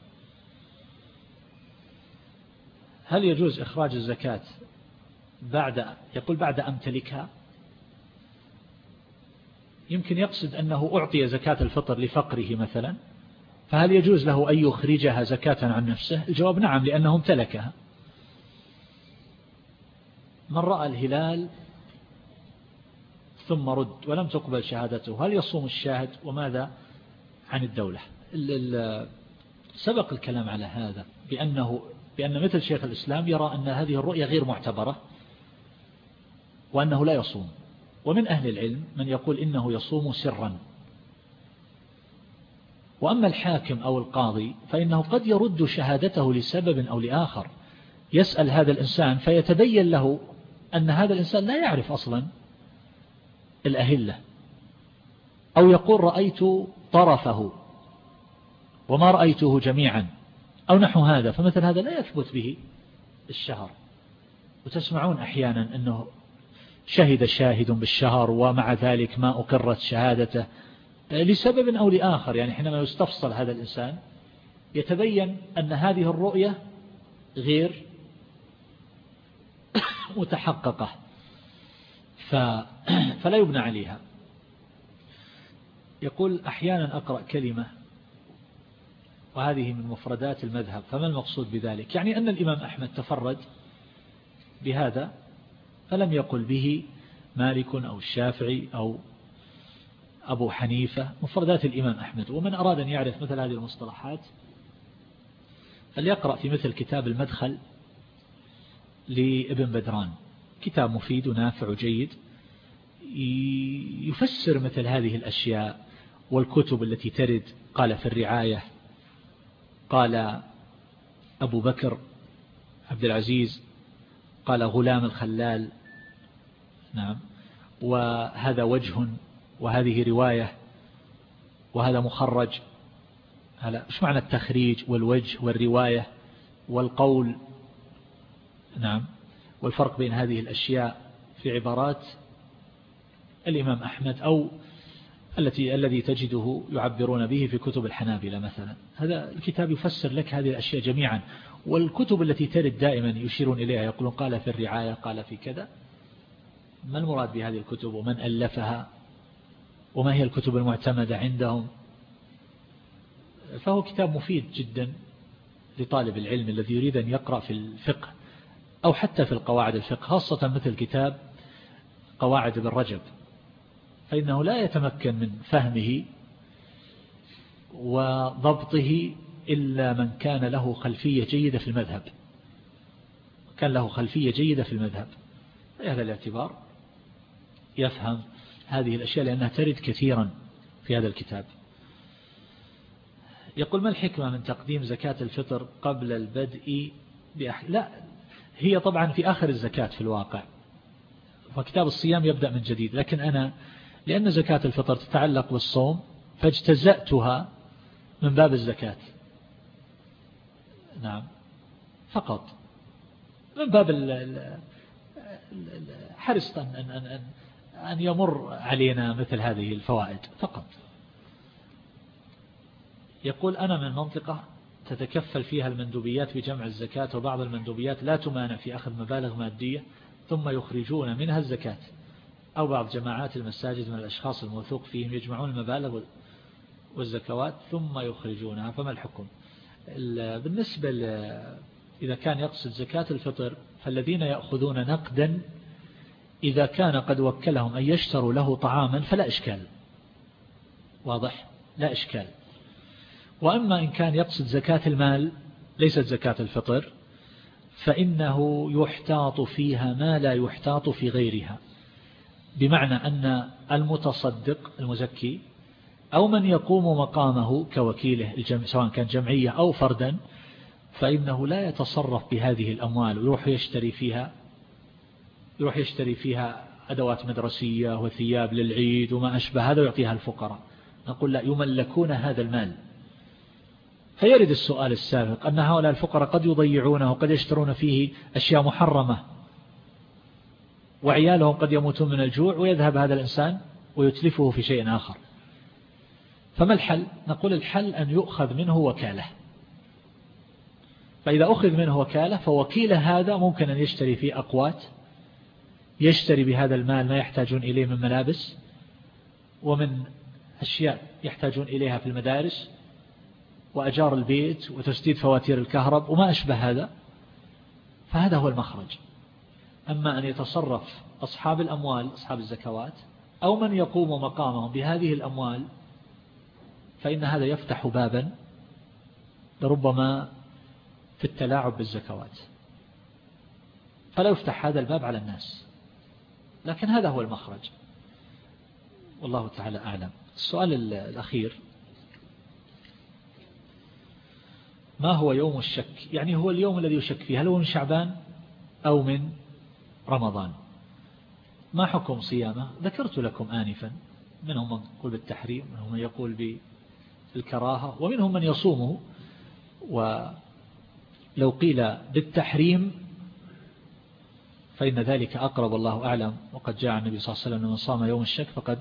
هل يجوز إخراج الزكاة بعد يقول بعد أمتلكها؟ يمكن يقصد أنه أعطي زكاة الفطر لفقره مثلا. فهل يجوز له أن يخرجها زكاة عن نفسه؟ الجواب نعم لأنه امتلكها. من رأى الهلال ثم رد ولم تقبل شهادته هل يصوم الشاهد؟ وماذا عن الدولة؟ سبق الكلام على هذا بأنه بأن مثل شيخ الإسلام يرى أن هذه الرؤية غير معتبرة وأنه لا يصوم. ومن أهل العلم من يقول إنه يصوم سرا. وأما الحاكم أو القاضي فإنه قد يرد شهادته لسبب أو لآخر. يسأل هذا الإنسان فيتبين له أن هذا الإنسان لا يعرف أصلا الأهلة. أو يقول رأيت طرفه وما رأيته جميعا أو نحو هذا فمثل هذا لا يثبت به الشهر. وتسمعون أحيانا أنه شهد شاهد بالشهر ومع ذلك ما أقرت شهادته. لسبب أو لآخر يعني حينما يستفصل هذا الإنسان يتبين أن هذه الرؤية غير متحققة فلا يبنى عليها. يقول أحيانا أقرأ كلمة وهذه من مفردات المذهب فما المقصود بذلك؟ يعني أن الإمام أحمد تفرد بهذا فلم يقل به مالك أو الشافعي أو أبو حنيفة مفردات الإمام أحمد. ومن أراد أن يعرف مثل هذه المصطلحات فليقرأ في مثل كتاب المدخل لابن بدران. كتاب مفيد ونافع وجيد. يفسر مثل هذه الأشياء والكتب التي ترد. قال في الرعاية قال أبو بكر عبد العزيز قال غلام الخلال. نعم. وهذا وجه وهذه رواية وهذا مخرج. هلا إيش معنى التخريج والوجه والرواية والقول؟ نعم والفرق بين هذه الأشياء في عبارات الإمام أحمد أو التي الذي تجده يعبرون به في كتب الحنابلة مثلا. هذا الكتاب يفسر لك هذه الأشياء جميعا والكتب التي ترد دائما يشيرون إليها يقولون قال في الرعاية قال في كذا. ما المراد بهذه الكتب ومن ألفها؟ وما هي الكتب المعتمدة عندهم؟ فهو كتاب مفيد جدا لطالب العلم الذي يريد أن يقرأ في الفقه أو حتى في القواعد الفقه خاصة مثل كتاب قواعد ابن رجب. فإنه لا يتمكن من فهمه وضبطه إلا من كان له خلفية جيدة في المذهب. كان له خلفية جيدة في المذهب. هذا الاعتبار يفهم هذه الأشياء لأنها ترد كثيرا في هذا الكتاب. يقول ما الحكمة من تقديم زكاة الفطر قبل البدء بأح... لا هي طبعا في آخر الزكاة في الواقع. فكتاب الصيام يبدأ من جديد لكن أنا لأن زكاة الفطر تتعلق بالصوم فاجتزأتها من باب الزكاة. نعم فقط. من باب حرصت أن, أن, أن, أن يمر علينا مثل هذه الفوائد فقط. يقول أنا من منطقة تتكفل فيها المندوبيات بجمع الزكاة وبعض المندوبيات لا تمانع في أخذ مبالغ مادية ثم يخرجون منها الزكاة. أو بعض جماعات المساجد من الأشخاص الموثوق فيهم يجمعون المبالغ والزكوات ثم يخرجونها. فما الحكم؟ بالنسبة إذا كان يقصد زكاة الفطر فالذين يأخذون نقدا إذا كان قد وكلهم أن يشتروا له طعاما فلا إشكال. واضح؟ لا إشكال. وأما إن كان يقصد زكاة المال ليست زكاة الفطر فإنه يحتاط فيها ما لا يحتاط في غيرها. بمعنى أن المتصدق المزكي أو من يقوم مقامه كوكيله سواء كان جمعية أو فردا فإنه لا يتصرف بهذه الأموال ويروح يشتري فيها يروح يشتري فيها أدوات مدرسية وثياب للعيد وما أشبه هذا ويعطيها الفقراء. نقول لا يملكون هذا المال. فيرد السؤال السابق أن هؤلاء الفقراء قد يضيعونه وقد يشترون فيه أشياء محرمة. وعيالهم قد يموتون من الجوع ويذهب هذا الإنسان ويتلفه في شيء آخر. فما الحل؟ نقول الحل أن يؤخذ منه وكالة. فإذا أخذ منه وكالة فوكيل هذا ممكن أن يشتري فيه أقوات يشتري بهذا المال ما يحتاجون إليه من ملابس ومن أشياء يحتاجون إليها في المدارس وأجار البيت وتسديد فواتير الكهرب وما أشبه هذا فهذا هو المخرج. أما أن يتصرف أصحاب الأموال أصحاب الزكوات أو من يقوم مقامهم بهذه الأموال فإن هذا يفتح بابا لربما في التلاعب بالزكوات. فلا يفتح هذا الباب على الناس. لكن هذا هو المخرج. والله تعالى أعلم. السؤال الأخير. ما هو يوم الشك؟ يعني هو اليوم الذي يشك فيه. هل هو من شعبان أو من رمضان؟ ما حكم صيامه؟ ذكرت لكم آنفا. منهم من يقول بالتحريم منهم من يقول بالكراهة ومنهم من يصومه. ولو قيل بالتحريم فإن ذلك أقرب الله أعلم. وقد جاء النبي صلى الله عليه وسلم من صام يوم الشك فقد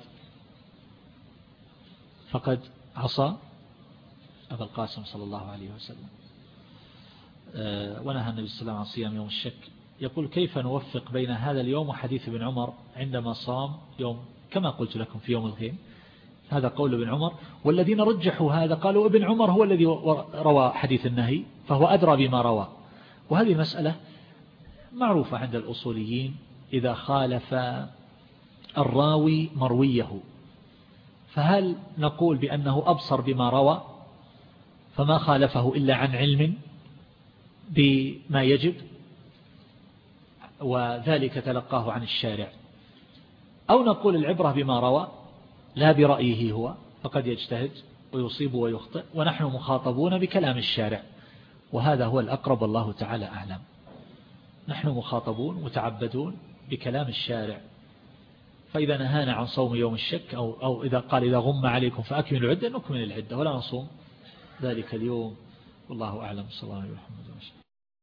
فقد عصى أبا القاسم صلى الله عليه وسلم. آه، ونهى النبي صلى الله عليه وسلم عن صيام يوم الشك. يقول كيف نوفق بين هذا اليوم وحديث ابن عمر عندما صام يوم كما قلت لكم في يوم الغيم. هذا قول ابن عمر. والذين رجحوا هذا قالوا ابن عمر هو الذي روى حديث النهي فهو أدرى بما روى. وهذه مسألة معروفة عند الأصوليين إذا خالف الراوي مرويه. فهل نقول بأنه أبصر بما روى فما خالفه إلا عن علم بما يجب؟ وذلك تلقاه عن الشارع. أو نقول العبرة بما روى لا برأيه هو فقد يجتهد ويصيب ويخطئ ونحن مخاطبون بكلام الشارع. وهذا هو الأقرب الله تعالى أعلم. نحن مخاطبون متعبدون بكلام الشارع. فإذا نهانا عن صوم يوم الشك أو, أو إذا قال إذا غم عليكم فأكملوا العدة نكمل العدة ولا نصوم. ذلك اليوم. والله أعلم. صلى الله عليه وسلم.